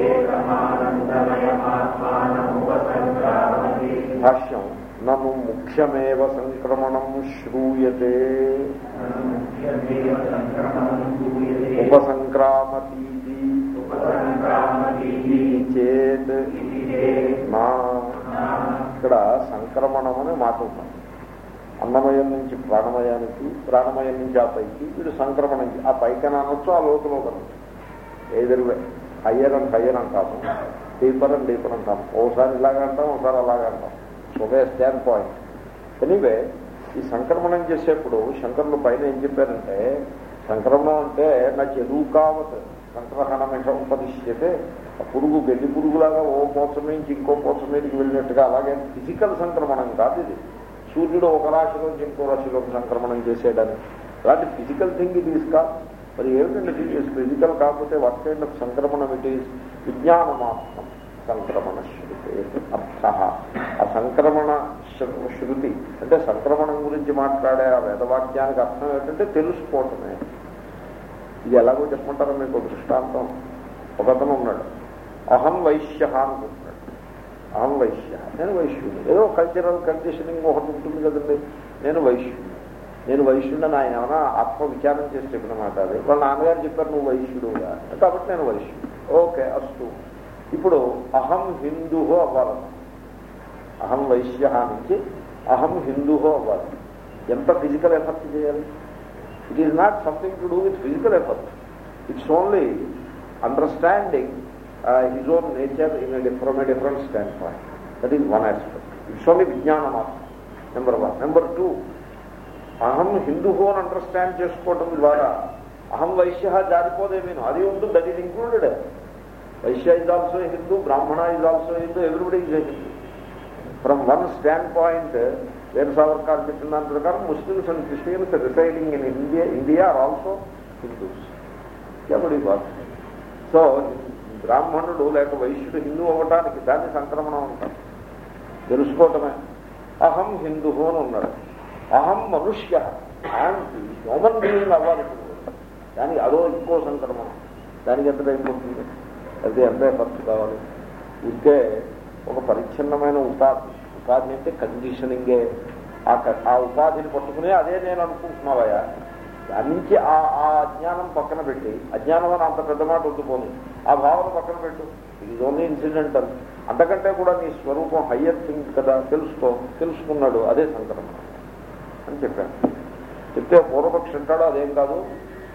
ఏతమానందమయమాత్మానముపసంక్రామతి భాష్యం నను ముఖ్యమేవ సంక్రమణం శ్రూయతే. ఉపసంక్రామతీతి. చేత్. నా. ఇక్కడ సంక్రమణం అనే మాట ఉన్నది అన్నమయం నుంచి ప్రాణమయానికి ప్రాణమయం నుంచి ఆ పైకి వీడు సంక్రమణం ఆ పైకని అనొచ్చు ఆ లోతులో కనొచ్చు ఎదురువే హయ్యర్ అండ్ హయ్యర్ అంటాము. డీపర్ అండ్ డీపర్ అంటాము. ఓసారి ఇలాగ అంటాం ఒకసారి అలాగ అంటాం. ఒకే స్టాండ్ పాయింట్. ఎనీవే ఈ సంక్రమణం చేసేప్పుడు శంకరులు పైన ఏం చెప్పారంటే సంక్రమణం అంటే నా చెరువు కావత్ సంక్రహణమిష ఉపదిశ్యతే ఆ పురుగు గడ్డి పురుగులాగా ఓ పోచ నుంచి ఇంకో పోచ మీదకి వెళ్ళినట్టుగా అలాగే ఫిజికల్ సంక్రమణం కాదు ఇది. సూర్యుడు ఒక రాశిలోంచి ఇంకో రాశిలోకి సంక్రమణం చేసేయడానికి అలాంటి ఫిజికల్ థింగ్ ఇది ఇస్ మరి ఏమిటంటే ఫిజికల్ కాకపోతే వాట్ కైండ్ ఆఫ్ సంక్రమణం ఇట్ ఈస్ విజ్ఞానమాత్మం సంక్రమణ శృతి అర్థ. ఆ సంక్రమణ శృతి అంటే సంక్రమణం గురించి మాట్లాడే ఆ వేదవాక్యానికి అర్థం ఏంటంటే తెలుసుకోవటమే. ఇది ఎలాగో చెప్పమంటారో మీకు దృష్టాంతం. ఒకతను ఉన్నాడు. అహం వైశ్య అనుకుంటున్నాను అహం వైశ్య. నేను వైశ్యుడు ఏదో కల్చరల్ కండిషనింగ్ ఒకటి ఉంటుంది కదండి. నేను వైశ్యుడు నేను వైశ్యుడని ఆయన ఏమైనా ఆత్మవిచారం చేసి చెప్పిన మాట అది. వాళ్ళ నాన్నగారు చెప్పారు నువ్వు వైశ్యుడు కాబట్టి నేను వైశ్యుడు ఓకే అస్తు. ఇప్పుడు అహం హిందూ అవ్వాలి అహం వైశ్య నుంచి అహం హిందూ అవ్వాలి ఎంత ఫిజికల్ ఎఫర్ట్ చేయాలి? It is not something to do with physical effort it's only understanding uh, his own nature a, from a different standpoint. That is one aspect. It's only vijnanam Number one. Number two, aham Hindu and understand just chesukotam dvara. Aham Vaishya jaripodevino. Adi undu, that is included. Vaishya is also a Hindu, Brahmana is also a Hindu, everybody is a Hindu. From one standpoint, Veer Savarkar Vittanand Prakar, Muslims and Christians residing in India, India are also Hindus. Everybody was. So, బ్రాహ్మణుడు లేక వైశ్యుడు హిందూ అవ్వటానికి దాన్ని సంక్రమణం అంటారు. తెలుసుకోవటమే. అహం హిందూ అని ఉన్నాడు అహం మనుష్య. హ్యూమన్ బీయింగ్ అవ్వాలి దానికి అదో ఇంకో సంక్రమణం. దానికి ఎంత టైం పడుతుంది? అది ఎంత ఖర్చు కావాలి. ఉంటే ఒక పరిచ్ఛిన్నమైన ఉపాధి. ఉపాధి అంటే కండిషనింగే ఆ ఆ ఉపాధిని పట్టుకుని అదే నేను అనుకుంటున్నావయ్యా. దాని నుంచి ఆ ఆ అజ్ఞానం పక్కన పెట్టి అజ్ఞానం అని అంత పెద్ద మాట వద్దుపోని ఆ భావన పక్కన పెట్టు. ఇది ఓన్లీ ఇన్సిడెంటల్ అంతకంటే కూడా నీ స్వరూపం హయ్యర్ థింగ్ కదా తెలుసుకో తెలుసుకున్నాడు అదే సంక్రమణ అని చెప్పాను చెప్తే పూర్వపక్షి అంటాడు అదేం కాదు.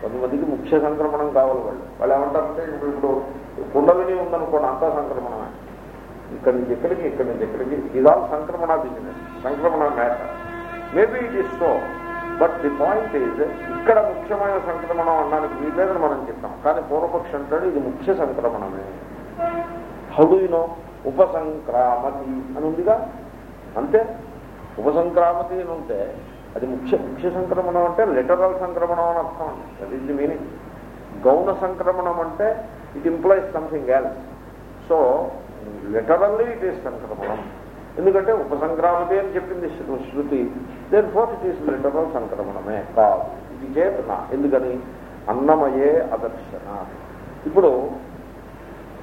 కొంతమందికి ముఖ్య సంక్రమణం కావాలి వాళ్ళు. వాళ్ళు ఏమంటారంటే ఇప్పుడు ఇప్పుడు కుండలిని ఉందనుకోండి అంతా సంక్రమణమే. ఇక్కడి నుంచి ఇక్కడికి ఇక్కడి నుంచి ఇక్కడికి. ఇదాల్ సంక్రమణ బిజినెస్ సంక్రమణ matter maybe it is so but the point is ఇక్కడ ముఖ్యమైన సంక్రమణం అన్నానికి వీలేదని మనం చెప్తాం కానీ పూర్వపక్షి అంటాడు ఇది ముఖ్య సంక్రమణమే హౌడు ఉపసంక్రామతి అని ఉందిగా? అంతే? ఉపసంక్రామతి అని ఉంటే అది ముఖ్య ముఖ్య సంక్రమణం అంటే లిటరల్ సంక్రమణం అని అర్థం అండి. దట్ ఈస్ ది మీనింగ్ గౌణ సంక్రమణం అంటే it implies something else so literally it is సంక్రమణం. ఎందుకంటే ఉపసంక్రామతి అని చెప్పింది శృతి. దేని ఫోర్త్ ఇట్ ఈస్ లిటరల్ సంక్రమణమే. కాదు. ఇది చేతన. ఎందుకని? అన్నమయే అదర్శన. ఇప్పుడు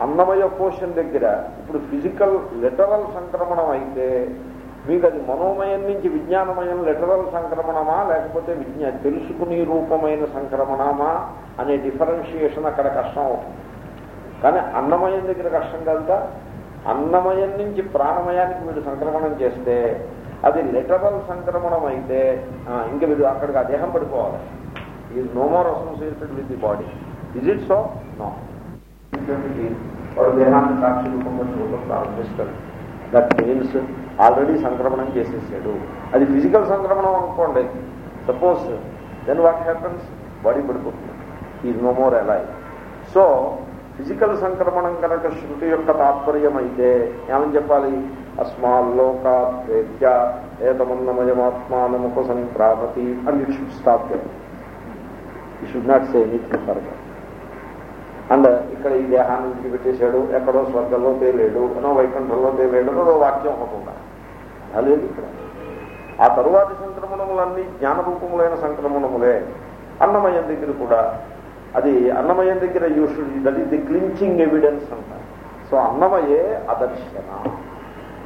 అన్నమయ పోషన్ దగ్గర ఇప్పుడు ఫిజికల్ లిటరల్ సంక్రమణం అయితే మీకు అది మనోమయం నుంచి విజ్ఞానమయం లిటరల్ సంక్రమణమా? లేకపోతే విజ్ఞా తెలుసుకునే రూపమైన సంక్రమణమా? అనే డిఫరెన్షియేషన్ అక్కడ కష్టం అవుతుంది. కానీ అన్నమయం దగ్గర కష్టం కలుగుతా? అన్నమయం నుంచి ప్రాణమయానికి వీడు సంక్రమణం చేస్తే అది లిటరల్ సంక్రమణం అయితే ఇంక వీడు అక్కడికి ఆ దేహం పడిపోవాలి. Is no more associated with the body is it so no వాడు దేహాన్ని సాక్షి రూపంలో చూడటం ప్రారంభిస్తాడు. దట్ మీన్స్ ఆల్రెడీ సంక్రమణం చేసేసాడు. అది ఫిజికల్ సంక్రమణం అనుకోండి. Suppose then what happens body పడిపోతుంది. Is no more alive so physical సంక్రమణం కనుక శృతి యొక్క తాత్పర్యం అయితే ఏమని చెప్పాలి? అస్మాల్లోకాత్య ఏతమన్నమయమాత్మానముఖ సంక్రామతి అని you should stop he should not say anything further and ఇక్కడ ఈ దేహాన్ని విడిచిపెట్టేశాడు ఎక్కడో స్వర్గంలో తేలేడు అనో వైకుంఠంలో తేలేడు అనో వాక్యం ఒకకుండా అలేదు ఇక్కడ. ఆ తరువాతి సంక్రమణములన్నీ జ్ఞానరూపములైన సంక్రమణములే. అన్నమయం దగ్గర కూడా అది అన్నమయం దగ్గర you should that is the clinching evidence అంటారు. సో అన్నమయే అదర్శన.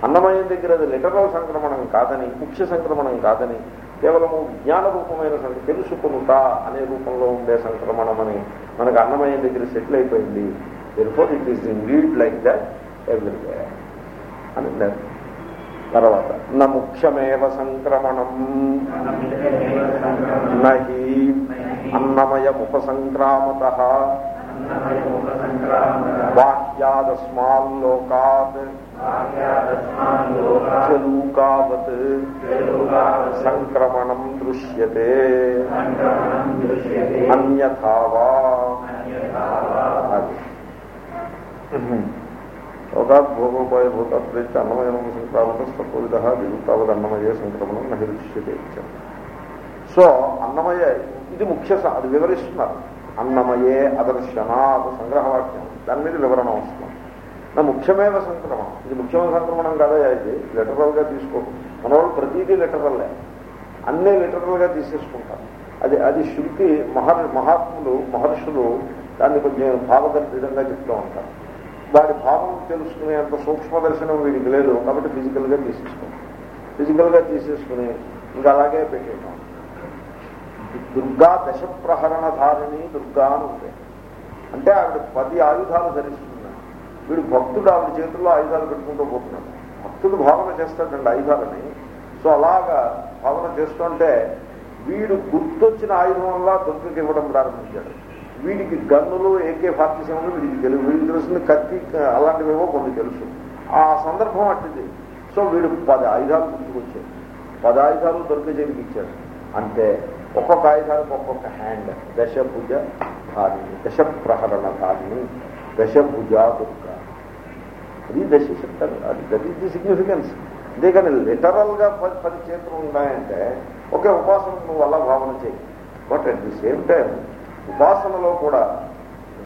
అన్నమయం దగ్గర అది లిటరల్ సంక్రమణం కాదని ముఖ్య సంక్రమణం కాదని కేవలము జ్ఞాన రూపమైన తెలుసుకునుట అనే రూపంలో ఉండే సంక్రమణం అని మనకు అన్నమయం దగ్గర సెటిల్ అయిపోయింది. Therefore it is in lead like that every way అని తర్వాత నా ముఖ్యమేవ సంక్రమణం. నహి అన్నమయముపసంక్రామత. బాహ్యాదస్మాల్లోకాత్ చలూకావత్. సంక్రమణం దృశ్యతే. అన్యథావా అది. భోగోపాయ భూతాత్రేత్య అన్నమయం సంక్రామత సత్వవిధ విభుతావద్ సంక్రమణం నహి సో అన్నమయ ఇది ముఖ్య అది వివరిస్తున్నారు. అన్నమయే అదర్శనాత్ సంగ్రహవాక్యం. దాని మీద వివరణ వస్తుంది. నా ముఖ్యమైన సంక్రమణం ఇది ముఖ్యమైన సంక్రమణం కాదా ఇది? లిటరల్గా తీసుకో. మన వాళ్ళు ప్రతిదీ లిటరల్లే అన్నీ లిటరల్గా తీసేసుకుంటారు. అది అది శృతి మహర్ మహాత్ములు మహర్షులు దాన్ని కొంచెం భావగర్భితంగా చెప్తూ ఉంటారు. వారి భావం తెలుసుకునేంత సూక్ష్మ దర్శనం వీడికి లేదు కాబట్టి ఫిజికల్గా తీసేసుకోండి ఫిజికల్గా తీసేసుకుని ఇంకా అలాగే పెట్టేయటం దుర్గా దశ ప్రహరణ ధారిణి దుర్గా అని ఉంది అంటే ఆవిడ పది ఆయుధాలు ధరిస్తున్నాడు వీడు భక్తుడు ఆవిడ చేతుల్లో ఆయుధాలు పెట్టుకుంటూ పోతున్నాడు. భక్తుడు భావన చేస్తాడండి ఆయుధాలని. సో అలాగా భావన చేస్తుంటే వీడు గుర్తొచ్చిన ఆయుధం వల్ల దుర్గకి ఇవ్వడం ప్రారంభించాడు. వీడికి గన్నులు ఏకే ఫార్టీ సెవెన్ వీడికి తెలుసు. వీడికి తెలుస్తుంది కత్తి అలాంటివేవో కొన్ని తెలుసు. ఆ సందర్భం అట్టింది. సో వీడు పది ఆయుధాలు గుర్తుకొచ్చాడు. పది ఆయుధాలు దుర్గ చేతికి ఇచ్చాడు. అంటే ఒక్కొక్క ఆయుధానికి ఒక్కొక్క హ్యాండ్. దశభుజ ధారిణి దశ ప్రహరణ ధారిణి దశభుజ దుర్గ. అది దశ చెప్తారు అది దట్ ఈస్ ది సిగ్నిఫికెన్స్. అంతేకాని లిటరల్గా పది పది చేతులు ఉన్నాయంటే ఒకే ఉపాసన నువ్వు అలా భావన చేయి. But at the same time ఉపాసనలో కూడా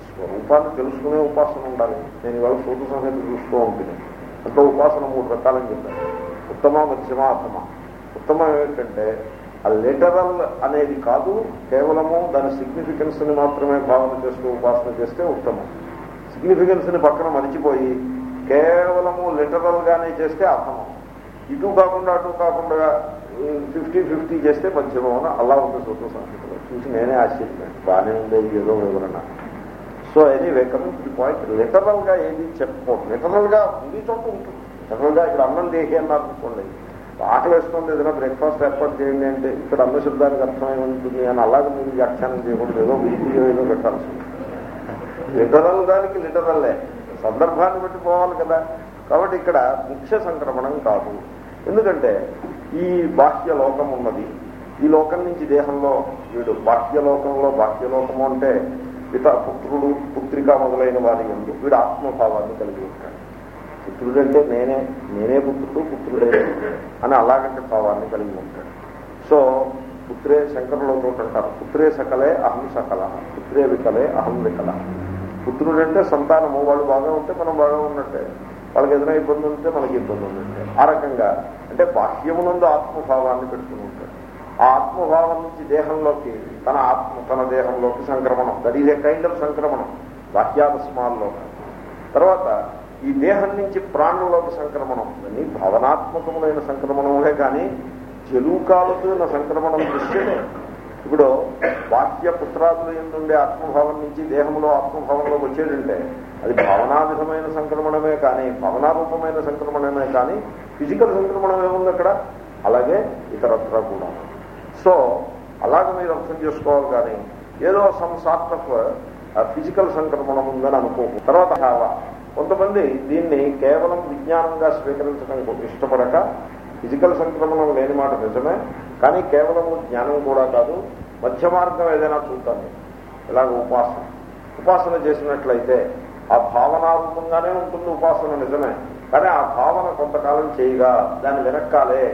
స్వరూపాన్ని తెలుసుకునే ఉపాసన ఉండాలి. నేను ఇవాళ సూత సంగతి చూస్తూ ఉంటుంది అంటే ఉపాసన మూడు రకాలని చెప్పాను ఉత్తమ మధ్యమ అధమ. ఉత్తమం ఏమిటంటే ఆ లిటరల్ అనేది కాదు కేవలము దాని సిగ్నిఫికెన్స్ని మాత్రమే భావన చేస్తూ ఉపాసన చేస్తే ఉత్తమం. సిగ్నిఫికెన్స్ని పక్కన మరిచిపోయి కేవలము లిటరల్ గానే చేస్తే అర్థమం ఇటు కాకుండా అటు కాకుండా ఫిఫ్టీ ఫిఫ్టీ చేస్తే మధ్యమం అలా ఉంది సూత్ర సంస్కృతిలో చూసి నేనే ఆశ్చర్యపోయాను. బాగానే ఉండేది ఏదో వివరణ so anyway coming to point లిటరల్గా ఏది చెప్పుకోండి లిటరల్గా ఉంది చోట ఉంటుంది. లిటరల్గా ఇక్కడ అన్నం దేహి అన్నారు అనుకోండి ఆకలి వేస్తుంది ఏదైనా బ్రేక్ఫాస్ట్ ఏర్పాటు చేయండి అంటే ఇక్కడ అన్న శబ్దానికి అర్థమై ఉంటుంది అని అలాగే మీరు వ్యాఖ్యానం చేయకూడదు. ఏదో వీడియో ఏదో పెట్టాల్సి లిటరల్ దానికి లిటరల్లే సందర్భాన్ని బట్టి పోవాలి కదా. కాబట్టి ఇక్కడ ముఖ్య సంక్రమణం కాదు. ఎందుకంటే ఈ బాహ్య లోకం ఉన్నది. ఈ లోకం నుంచి దేహంలో వీడు బాహ్యలోకంలో బాహ్యలోకము అంటే పిత పుత్రుడు పుత్రిక మొదలైన వారి ఎందు వీడు ఆత్మభావాన్ని కలిగి ఉంటాడు. పుత్రుడంటే నేనే నేనే పుత్రుడు పుత్రుడే అని అలాగంటే భావాన్ని కలిగి ఉంటాడు. సో పుత్రే శంకరులతో అంటారు. పుత్రే సకలే అహం సకల. పుత్రే వికలే అహం వికల. పుత్రుడంటే సంతానము. వాళ్ళు బాగా ఉంటే మనం బాగా ఉన్నట్టే. వాళ్ళకి ఏదైనా ఇబ్బంది ఉంటే మనకి ఇబ్బంది ఉన్నట్టే. ఆ రకంగా. అంటే బాహ్యమునందు ఆత్మభావాన్ని పెట్టుకుని ఆత్మభావం నుంచి దేహంలోకి తన ఆత్మ తన దేహంలోకి సంక్రమణం. That is a kind of సంక్రమణం. బాహ్యాదస్మాల్లో తర్వాత ఈ దేహం నుంచి ప్రాణంలోకి సంక్రమణం. అని భావనాత్మకములైన సంక్రమణములే కానీ జలూకాలతో సంక్రమణం దృశ్యమే ఇప్పుడు బాహ్య పుత్రాదులు ఎందుండే ఆత్మభావం నుంచి దేహంలో ఆత్మభావంలోకి వచ్చేటంటే అది భావనావిధమైన సంక్రమణమే కానీ భావనారూపమైన సంక్రమణమే కానీ ఫిజికల్ సంక్రమణం ఏముంది అక్కడ. అలాగే ఇతరత్ర కూడా. సో అలాగ మీరు అర్థం చేసుకోవాలి కానీ ఏదో సమ్ సార్ట్ ఆఫ్ ఫిజికల్ సంక్రమణం ఉందని అనుకోకు. తర్వాత హావ. కొంతమంది దీన్ని కేవలం విజ్ఞానంగా స్వీకరించడం ఇష్టపడక ఫిజికల్ సంక్రమణం లేని మాట నిజమే కానీ కేవలం జ్ఞానం కూడా కాదు మధ్య మార్గం ఏదైనా చూద్దాం ఇలాగ ఉపాసన. ఉపాసన చేసినట్లయితే ఆ భావనారూపంగానే ఉంటుంది ఉపాసన నిజమే కానీ ఆ భావన కొంతకాలం చేయగా దాన్ని వెనక్కాలే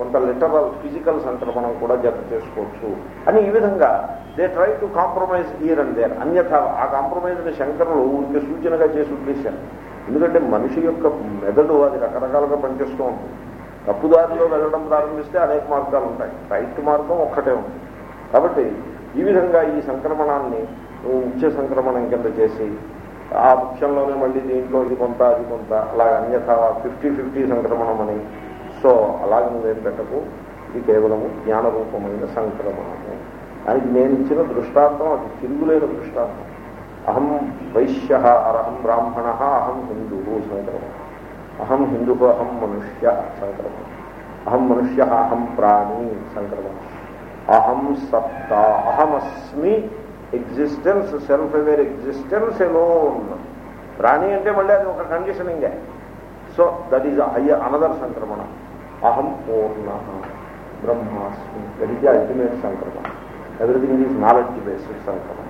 కొంత లిటరల్ ఫిజికల్ సంక్రమణం కూడా జత చేసుకోవచ్చు అని ఈ విధంగా they try to compromise here and there. అన్యథ ఆ కాంప్రమైజ్ని శంకరులు ఊరికి సూచనగా చేసి ఉద్దేశారు ఎందుకంటే మనిషి యొక్క మెదడు అది రకరకాలుగా పనిచేస్తూ ఉంటుంది. తప్పుదారిలో వెళ్ళడం ప్రారంభిస్తే అనేక మార్గాలు ఉంటాయి. రైట్ మార్గం ఒక్కటే ఉంది. కాబట్టి ఈ విధంగా ఈ సంక్రమణాన్ని ముఖ్య సంక్రమణం కింద చేసి ఆ ముఖ్యంలోనే మళ్ళీ దీంట్లో ఇది కొంత అది కొంత అలాగ అన్యథ ఫిఫ్టీ ఫిఫ్టీ సంక్రమణం అని సో అలాగే నువ్వేం పెట్టకు. ఇది కేవలము జ్ఞానరూపమైన సంక్రమణము దానికి నేను ఇచ్చిన దృష్టాంతం అది తిరుగులేని దృష్టాంతం. అహం వైశ్య అరహం బ్రాహ్మణ అహం హిందూ సంక్రమణ అహం హిందూ అహం మనుష్య సంక్రమణ అహం మనుష్య అహం ప్రాణి సంక్రమణ అహం సత్తా అహమస్మి ఎగ్జిస్టెన్స్ సెల్ఫ్ అవేర్ ఎగ్జిస్టెన్స్ ఏమో ప్రాణి అంటే మళ్ళీ అది ఒక కండిషనింగే so that is higher another సంక్రమణ. అహం పూర్ణ బ్రహ్మాస్మి దట్ ఈజ్ ది అల్టిమేట్ సంక్రమణ ఎవ్రీథింగ్ ఈజ్ నాలెడ్జ్ బేస్డ్ సంక్రమణ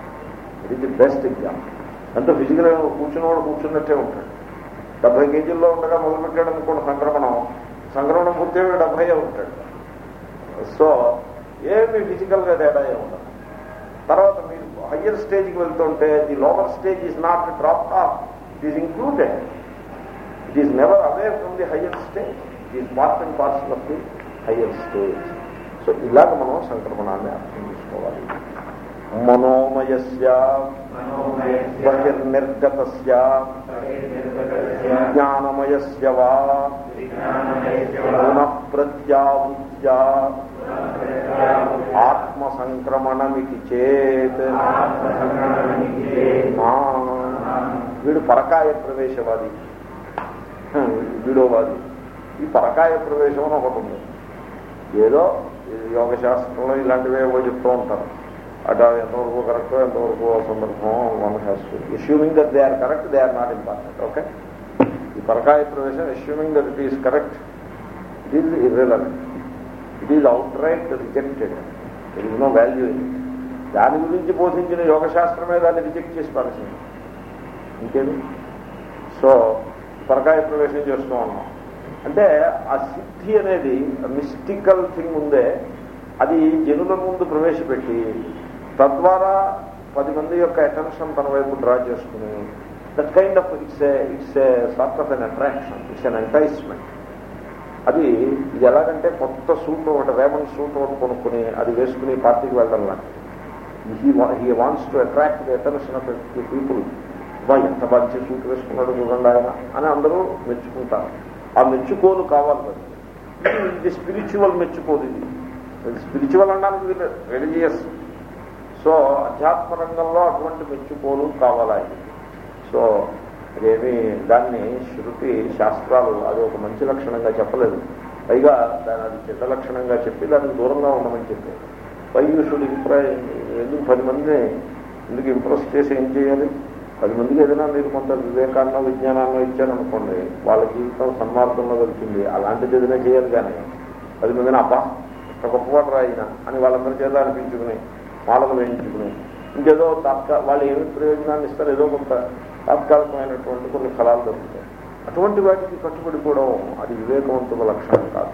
it is the best example అంటే ఫిజికల్ కూర్చున్నవాడు కూర్చున్నట్టే ఉంటాడు డెబ్బై కేజీల్లో ఉండగా మొదలుపెట్టాడు అనుకోండి సంక్రమణం సంక్రమణం పూర్తి డెబ్బై ఉంటాడు సో ఏమి ఫిజికల్గా తేడా ఏమి ఉండదు తర్వాత మీరు హయ్యర్ స్టేజ్కి వెళ్తుంటే the lower stage is not drop off it is included it is never away from the higher stage it is part and parcel of the higher stage so ఇలాగ మనం సంక్రమణాన్ని అర్థం చేసుకోవాలి. మనోమయస్య బహిర్నిర్గతస్య జ్ఞానమయస్య వా పునః ప్రత్యావృత్యా ఆత్మ సంక్రమణమితి చేత్. వీడు పరకాయ ప్రవేశవాది. వీడోవాది. ఈ పరకాయ ప్రవేశం అని ఒకటి ఉంది. ఏదో యోగ శాస్త్రంలో ఇలాంటివే చెప్తూ ఉంటారు. అటు ఎంతవరకు కరెక్ట్ ఎంతవరకు సందర్భం one has assuming that they are correct they are not important okay ఈ పరకాయ ప్రవేశం assuming that it is correct it is irrelevant it is outright rejected it is no value in దాని గురించి బోధించిన యోగశాస్త్రమే దాన్ని రిజెక్ట్ చేసి పారేసింది ఇంకేమి? సో పరకాయ ప్రవేశం చేస్తూ ఉన్నాం. అంటే ఆ సిద్ధి అనేది మిస్టికల్ థింగ్ ఉందే అది జనుల ముందు ప్రవేశపెట్టి తద్వారా పది మంది యొక్క అటెన్షన్ తన వైపు డ్రా చేసుకుని that kind of it's it's a sort of an attraction it's an enticement అది ఇది ఎలాగంటే కొత్త సూట్ ఒకటి రేమన్ సూట్ ఒకటి కొనుక్కుని అది వేసుకుని పార్టీకి వెళ్ళడం లాంటిది he wants to attract the attention of the people వా ఎంత మంచి సూట్ వేసుకున్నాడు చూడండి ఆయన అని అందరూ మెచ్చుకుంటారు. ఆ మెచ్చుకోలు కావాలి. ఇది స్పిరిచువల్ మెచ్చుకోలు ఇది. స్పిరిచువల్ అనడానికి వీళ్ళు రిలీజియస్ సో అధ్యాత్మ రంగంలో అటువంటి మెచ్చుకోలు కావాలి సో అదేమి దాన్ని శృతి శాస్త్రాలు అది ఒక మంచి లక్షణంగా చెప్పలేదు. పైగా దాని అది చెడ్డ లక్షణంగా చెప్పి దానికి దూరంగా ఉండమని చెప్పి పై షుడ్ ఇంప్రెస్ ఎందుకు పది మందిని ఎందుకు ఇంప్రెస్ చేసి ఏం చేయాలి? పది మందికి ఏదైనా మీరు కొంత వివేకాన్నో విజ్ఞానాన్నో ఇచ్చారనుకోండి వాళ్ళ జీవితం సన్మార్గంలో వెళ్తుంది అలాంటిది ఏదైనా చేయాలి కానీ పది మందిని అబ్బా ఒక గొప్పవాడు రాయిన అని వాళ్ళందరి చేత అనిపించుకుని మాలలు వేయించుకుని ఇంకేదో తాత్కా వాళ్ళు ఏమి ప్రయోజనాన్ని ఇస్తారు? ఏదో కొంత తాత్కాలికమైనటువంటి కొన్ని ఫలాలు దొరుకుతాయి. అటువంటి వాటికి కట్టుబడిపోవడం అది వివేకవంతుల లక్షణం కాదు.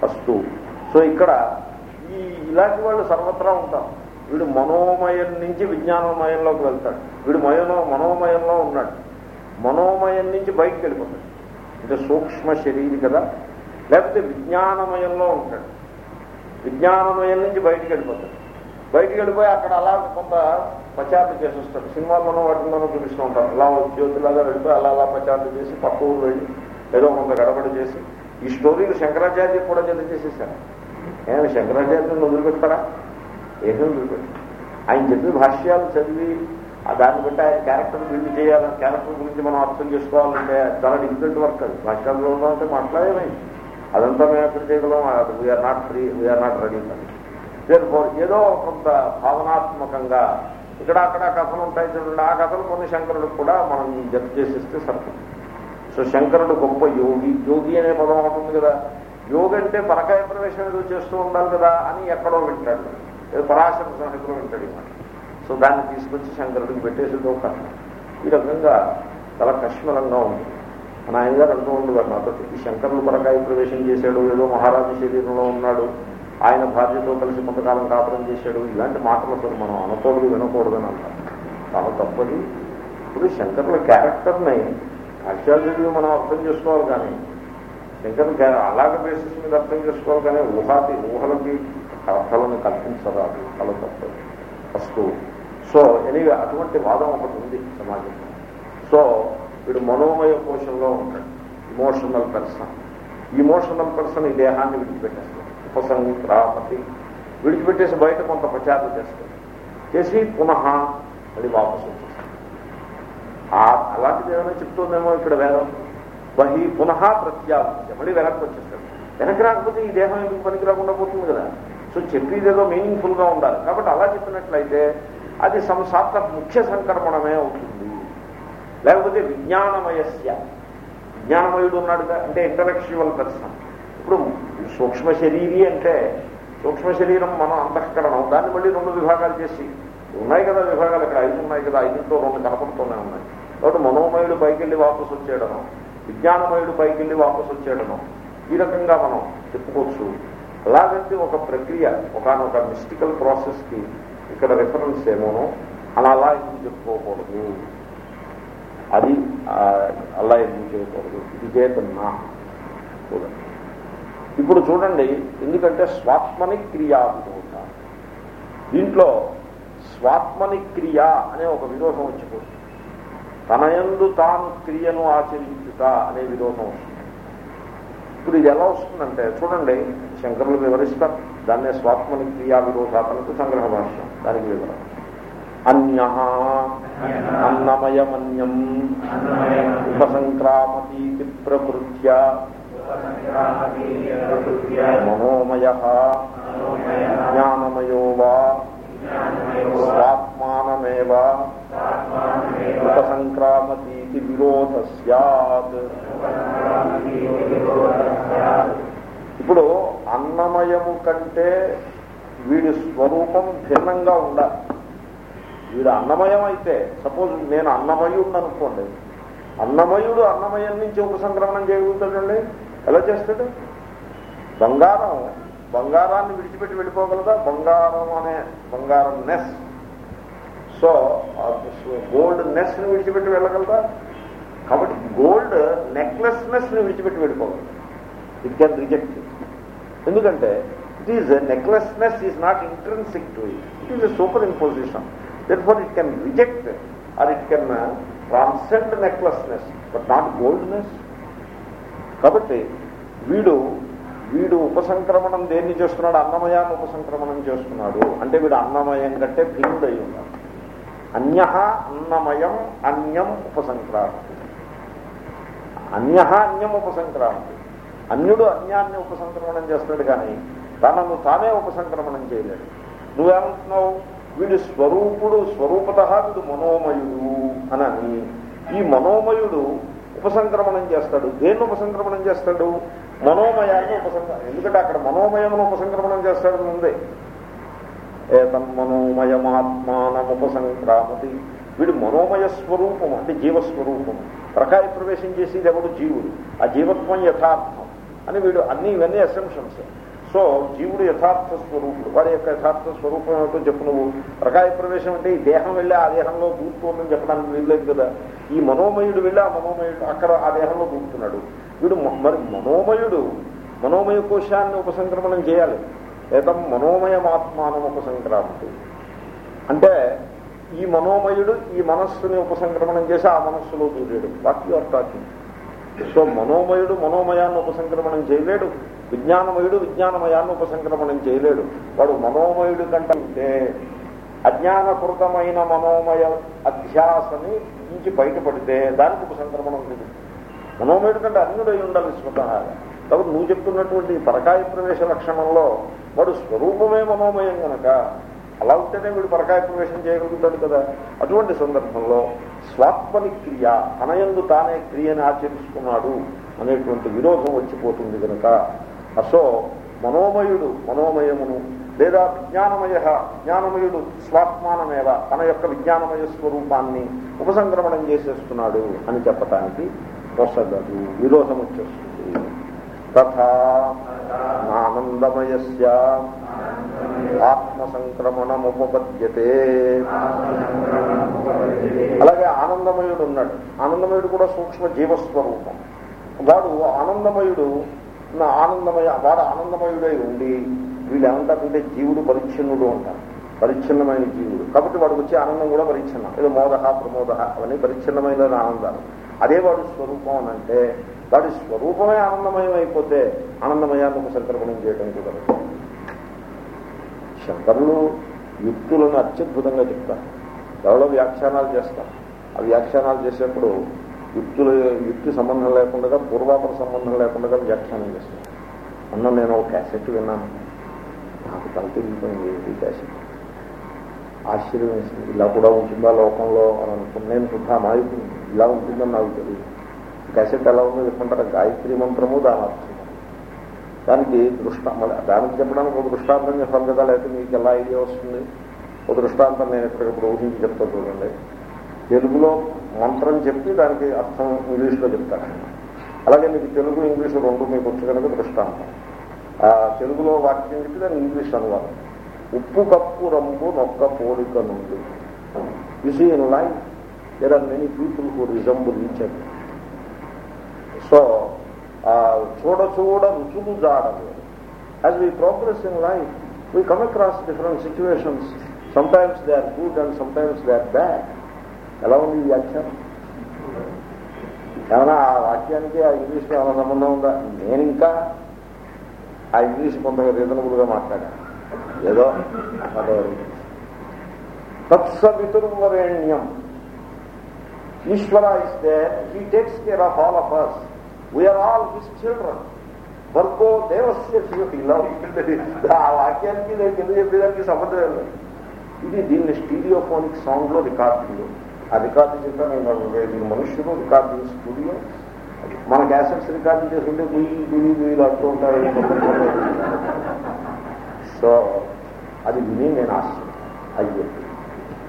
ఫస్ట్ సో ఇక్కడ ఈ ఇలాంటి వాళ్ళు సర్వత్రా ఉంటారు. వీడు మనోమయం నుంచి విజ్ఞానమయంలోకి వెళ్తాడు. వీడు మయంలో మనోమయంలో ఉన్నాడు. మనోమయం నుంచి బయటకు వెళ్ళిపోతాడు. అంటే సూక్ష్మ శరీరి కదా. లేకపోతే విజ్ఞానమయంలో ఉంటాడు. విజ్ఞానమయం నుంచి బయటకు వెళ్ళిపోతాడు. బయటికి వెళ్ళిపోయి అక్కడ అలా కొంత పచారులు చేసేస్తాడు. సినిమాల్లోనూ వాటిల్లోనూ చూపిస్తూ ఉంటారు అలా జ్యోతిలాగా వెళ్ళిపోయి అలా అలా పచారులు చేసి పక్క ఊరు వెళ్ళి ఏదో కొంత గడబడి చేసి ఈ స్టోరీలు శంకరాచార్య కూడా జత చేసేసారు ఏమైనా శంకరాచార్యులను వదిలిపెడతారా ఏదో ఆయన చెప్పిన భాష్యాలు చదివి ఆ దాన్ని బట్టి ఆయన క్యారెక్టర్ బిల్డ్ చేయాలని క్యారెక్టర్ గురించి మనం అర్థం చేసుకోవాలంటే చాలా డిఫికల్ట్ వర్క్ అది. భాష్యాలు అంటే మాట్లాడేమే. అదంతా మేము ఎక్కడ చేయగలం we're not free we're not ready therefore ఏదో కొంత భావనాత్మకంగా ఇక్కడ అక్కడ కథలు ఉంటాయి చూడండి. ఆ కథలు కొన్ని శంకరుడు కూడా మనం జత చేసేస్తే సరిపోతుంది. సో శంకరుడు గొప్ప యోగి. యోగి అనే పదం ఉంటుంది కదా. యోగి అంటే పరకాయ ప్రవేశం ఏదో చేస్తూ ఉండాలి కదా అని ఎక్కడో వింటాడు. పరాశర సంహితలో వింటాడు ఇమాట సో దాన్ని తీసుకొచ్చి శంకరుడికి పెట్టేసేదో ఒక ఈ రకంగా చాలా కష్మలంగా ఉంది. మన ఆయన గారు అంటూ ఉండేవారు నాతో ఈ శంకరులు పరకాయ ప్రవేశం చేశాడు ఏదో మహారాజు శరీరంలో ఉన్నాడు ఆయన భార్యతో కలిసి కొంతకాలం కాపురం చేశాడు ఇలాంటి మాటలతో మనం అనకూడదు వినకూడదని అంటారు. చాలా తప్పది. ఇప్పుడు శంకరుల క్యారెక్టర్ని ఆచార్యుడిగా మనం అర్థం చేసుకోవాలి కానీ శంకరుల అలాగే అలాగ బేసిస్ మీద అర్థం చేసుకోవాలి కానీ ఊహాతి ఊహలకి అర్థాలను కల్పించరాదు. కళ తప్పదు. ఫస్ట్ సో ఎనీవే అటువంటి వాదం ఒకటి ఉంది సమాజంలో. సో వీడు మనోమయ కోశంలో ఉంటాడు. ఇమోషనల్ పర్సన్ ఇమోషనల్ పర్సన్ ఈ దేహాన్ని విడిచిపెట్టేస్తాడు. ఉపసంక్రామతి విడిచిపెట్టేసి బయట కొంత ప్రచారం చేస్తాడు. చేసి పునః అది వాపసు వచ్చేస్తాడు. అలాంటిది ఏమైనా చెప్తుందేమో ఇక్కడ వేదం? బహి పునః ప్రత్యావర్త్య మళ్ళీ వెనక్కి వచ్చేస్తాడు. వెనక్కి రాకపోతే ఈ దేహం ఎందుకు పనికి రాకుండా పోతుంది కదా? సో చెప్పేది ఏదో మీనింగ్ఫుల్గా ఉండాలి. కాబట్టి అలా చెప్పినట్లయితే అది సంసార్థ ముఖ్య సంక్రమణమే అవుతుంది. లేకపోతే విజ్ఞానమయస్య. విజ్ఞానమయుడు ఉన్నాడుగా అంటే ఇంటలెక్చువల్ పర్సన్ ఇప్పుడు సూక్ష్మ శరీరీ అంటే సూక్ష్మ శరీరం మనం అంతఃకరణం. దాన్ని మళ్ళీ రెండు విభాగాలు చేసి ఉన్నాయి కదా విభాగాలు ఇక్కడ ఐదు ఉన్నాయి కదా ఐదుతో రెండు కనపడుతూనే ఉన్నాయి. కాబట్టి మనోమయుడు పైకి వెళ్ళి వాపసు వచ్చేయడం విజ్ఞానమయుడు పైకి వెళ్ళి వాపసు వచ్చేయడం ఈ రకంగా మనం చెప్పుకోవచ్చు. అలాగంటే ఒక ప్రక్రియ ఒకనొక మిస్టికల్ ప్రాసెస్కి ఇక్కడ రిఫరెన్స్ ఏమోనో అలా అలా ఎందుకు చెప్పుకోకూడదు? అది అలా ఎందుకు చేయకూడదు? ఇది చేతన్నా చూడండి. ఇప్పుడు చూడండి ఎందుకంటే స్వాత్మని క్రియా విరోధ. దీంట్లో స్వాత్మని క్రియ అనే ఒక విరోధం వచ్చిపోతుంది. తనయందు తాను క్రియను ఆచరించుట అనే విరోధం వస్తుంది. ఇప్పుడు ఇది ఎలా వస్తుందంటే చూడండి శంకరులు వివరిస్తారు. దాన్నే స్వాత్మని క్రియా విరోధాత్మకు సంగ్రహ భాష్యం. దానికి వివరం. అన్య అన్నమయమన్యం ఉపసంక్రామతీతి ప్రకృత్య మనోమయ జ్ఞానమయో వా స్వాత్మానమేవ ఉపసంక్రామతీతి విరోధ సత్ ఇప్పుడు అన్నమయము కంటే వీడి స్వరూపం భిన్నంగా ఉండాలి. వీడు అన్నమయం అయితే సపోజ్ నేను అన్నమయుడు అనుకోండి. అన్నమయుడు అన్నమయం నుంచి ఉపసంక్రమణం చేయగలుగుతాడండి? ఎలా చేస్తాడు? బంగారం బంగారాన్ని విడిచిపెట్టి వెళ్ళిపోగలదా? బంగారం అనే బంగారం నెస్. సో గోల్డ్ నెస్ని విడిచిపెట్టి వెళ్ళగలదా? కాబట్టి గోల్డ్ నెక్లెస్ నెస్ని విడిచిపెట్టి వెళ్ళిపోవాలి. ఇట్ కెన్ రిజెక్ట్ ఎందుకంటే it is necklaceness is not intrinsic to it it is a superimposition then for it can reject or it can transcend necklaceness but not goldness కాబట్టి వీడు వీడు ఉపసంక్రమణం దేన్ని చేస్తున్నాడు? అన్నమయాన్ని ఉపసంక్రమణం చేస్తున్నాడు. అంటే వీడు అన్నమయం కంటే భిన్నుడై ఉన్నాడు. అన్య అన్నమయం అన్యం ఉపసంక్రాంతి అన్య అన్యం ఉపసంక్రాంతి అన్యుడు అన్యాన్ని ఉపసంక్రమణం చేస్తాడు కానీ తనను తానే ఉపసంక్రమణం చేయలేడు. నువ్వేమంటున్నావు? వీడు స్వరూపుడు స్వరూపత వీడు మనోమయుడు అనని. ఈ మనోమయుడు ఉపసంక్రమణం చేస్తాడు. దేన్ని ఉపసంక్రమణం చేస్తాడు? మనోమయాన్ని ఉపసంక్రమణం ఎందుకంటే అక్కడ మనోమయమును ఉపసంక్రమణం చేస్తాడు ముందే ఏతన్మనోమయమాత్మానం ఉపసంక్రామతి వీడు మనోమయ స్వరూపం అంటే జీవస్వరూపం. ప్రకాయ ప్రవేశం చేసేది ఎవడు? జీవుడు. ఆ జీవత్వం యథార్థం అని వీడు అన్ని ఇవన్నీ అసెంప్షన్స్ సో జీవుడు యథార్థ స్వరూపుడు. వాడి యొక్క యథార్థ స్వరూపం ఏమిటో చెప్పు నువ్వు. ప్రకాయ ప్రవేశం అంటే ఈ దేహం వెళ్ళి ఆ దేహంలో దూరుతుందని చెప్పడానికి వీల్లేదు కదా. ఈ మనోమయుడు వెళ్ళి ఆ మనోమయుడు అక్కడ ఆ దేహంలో దూరుతున్నాడు. వీడు మరి మనోమయుడు మనోమయ కోశాన్ని ఉపసంక్రమణం చేయాలి. ఏతం మనోమయమాత్మానం ఉపసంక్రాంతి. అంటే ఈ మనోమయుడు ఈ మనస్సుని ఉపసంక్రమణం చేసి ఆ మనస్సులో దూరేడు what you are talking so మనోమయుడు మనోమయాన్ని ఉపసంక్రమణం చేయలేడు. విజ్ఞానమయుడు విజ్ఞానమయాన్ని ఉపసంక్రమణం చేయలేడు. వాడు మనోమయుడు కంటే అజ్ఞానకృతమైన మనోమయ అధ్యాసని నుంచి బయటపడితే దానికి ఉపసంక్రమణం లేదు. మనోమయుడు కంటే అన్యుడై ఉండాలి స్వతహాగా కాబట్టి నువ్వు చెప్తున్నటువంటి పరకాయ ప్రవేశ లక్షణంలో వాడు స్వరూపమే మనోమయం గనక అలా ఉంటేనే వీడు పరకాయ ప్రవేశం చేయగలుగుతాడు కదా. అటువంటి సందర్భంలో స్వాత్మని క్రియ తనయందు తానే క్రియని ఆచరిస్తున్నాడు అనేటువంటి విరోధం వచ్చిపోతుంది కనుక అసో మనోమయుడు మనోమయమును లేదా విజ్ఞానమయ జ్ఞానమయుడు స్వాత్మానమేవ తన యొక్క విజ్ఞానమయ స్వరూపాన్ని ఉపసంక్రమణం చేసేస్తున్నాడు అని చెప్పటానికి పొసగదు విరోధం వచ్చేస్తుంది. తథా ఆనందమయస్య ఆత్మసంక్రమణముపపద్యతే అలాగే ఆనందమయుడు ఉన్నాడు. ఆనందమయుడు కూడా సూక్ష్మ జీవస్వరూపం. వాడు ఆనందమయుడు నా ఆనందమయ వాడు ఆనందమయుడై ఉండి వీళ్ళు ఏమంటారంటే జీవుడు పరిచ్ఛిన్నుడు అంటారు. పరిచ్ఛిన్నమైన జీవుడు. కాబట్టి వాడు వచ్చే ఆనందం కూడా పరిచ్ఛిన్నం. ఏదో మోద ప్రమోద అవన్నీ పరిచ్ఛిన్నమైన ఆనందాలు. అదే వాడు స్వరూపం అంటే దాని స్వరూపమే ఆనందమయం అయిపోతే ఆనందమయాన్ని ఉపసంక్రమణం చేయడం కుదరదు శంకరులు యుక్తులను అత్యద్భుతంగా చెప్తారు. ఎవరో వ్యాఖ్యానాలు చేస్తారు. ఆ వ్యాఖ్యానాలు చేసేప్పుడు యుక్తులు యుక్తి సంబంధం లేకుండా పూర్వాపర సంబంధం లేకుండా వ్యాఖ్యానం చేస్తారు. అన్న నేను ఒక క్యాసెట్ విన్నాను. నాకు తల తిరిగిపోయింది ఈ క్యాసెట్? ఆశ్చర్యం వేసింది. ఇలా కూడా ఉంటుందా లోకంలో? అని అనుకున్నాను. నేను శుద్ధ అమాయకుని. ఇలా ఉంటుందని నాకు తెలియదు. క్యాసెట్ ఎలా ఉందో చెప్పుకుంటారా. గాయత్రి మంత్రము దాని అర్థం దానికి దృష్టా దానికి చెప్పడానికి ఒక దృష్టాంతం చెప్పాలి కదా లేకపోతే మీకు ఎలా ఐడియా వస్తుంది? ఒక దృష్టాంతం నేను ఎప్పటికప్పుడు ఊహించి చెప్తా చూడండి. తెలుగులో మంత్రం చెప్పి దానికి అర్థం ఇంగ్లీష్లో చెప్తాను. అలాగే మీకు తెలుగు ఇంగ్లీష్ రెండు మీకు వచ్చి కనుక దృష్టాంతం. ఆ తెలుగులో వాక్యం చెప్పి దాన్ని ఇంగ్లీష్ అనువాదం. ఉప్పు కప్పు రంపు నొక్క పోలిక నుండి. You see in life there are many people who resemble each other so చూడ చూడ రుచులు జాడలేదు as we progress in life we come across different situations sometimes they are good and sometimes they are bad ఎలా ఉంది ఈ వ్యాఖ్యానం? ఏమైనా ఆ వాక్యానికి ఆ ఇంగ్లీష్కి ఏమైనా సంబంధం ఉందా? నేను ఇంకా ఆ ఇంగ్లీష్ కొంత రీజనబుల్గా మాట్లాడాను. ఏదో తత్సవితుర్వరేణ్యం. ఈశ్వర ఇస్తే he takes care of all of us we're all his children Virgo దేవస్య ఇలా ఉంటుంది ఆ వాక్యానికి నేను కింద చెప్పేదానికి సంబంధం లేదు ఇది దీన్ని స్టీరియోఫోనిక్ సౌండ్లో రికార్డింగ్ ఆ రికార్డు చెప్పాను నేను మనుష్యులు రికార్డింగ్ స్టూడియో మన క్యాసెట్స్ రికార్డింగ్ చేసుకుంటే గుయ్యి గుయ్యి గుయ్యిలు అంటూ ఉంటారు సో అది విని నేను ఆశ్చర్యం అయ్యే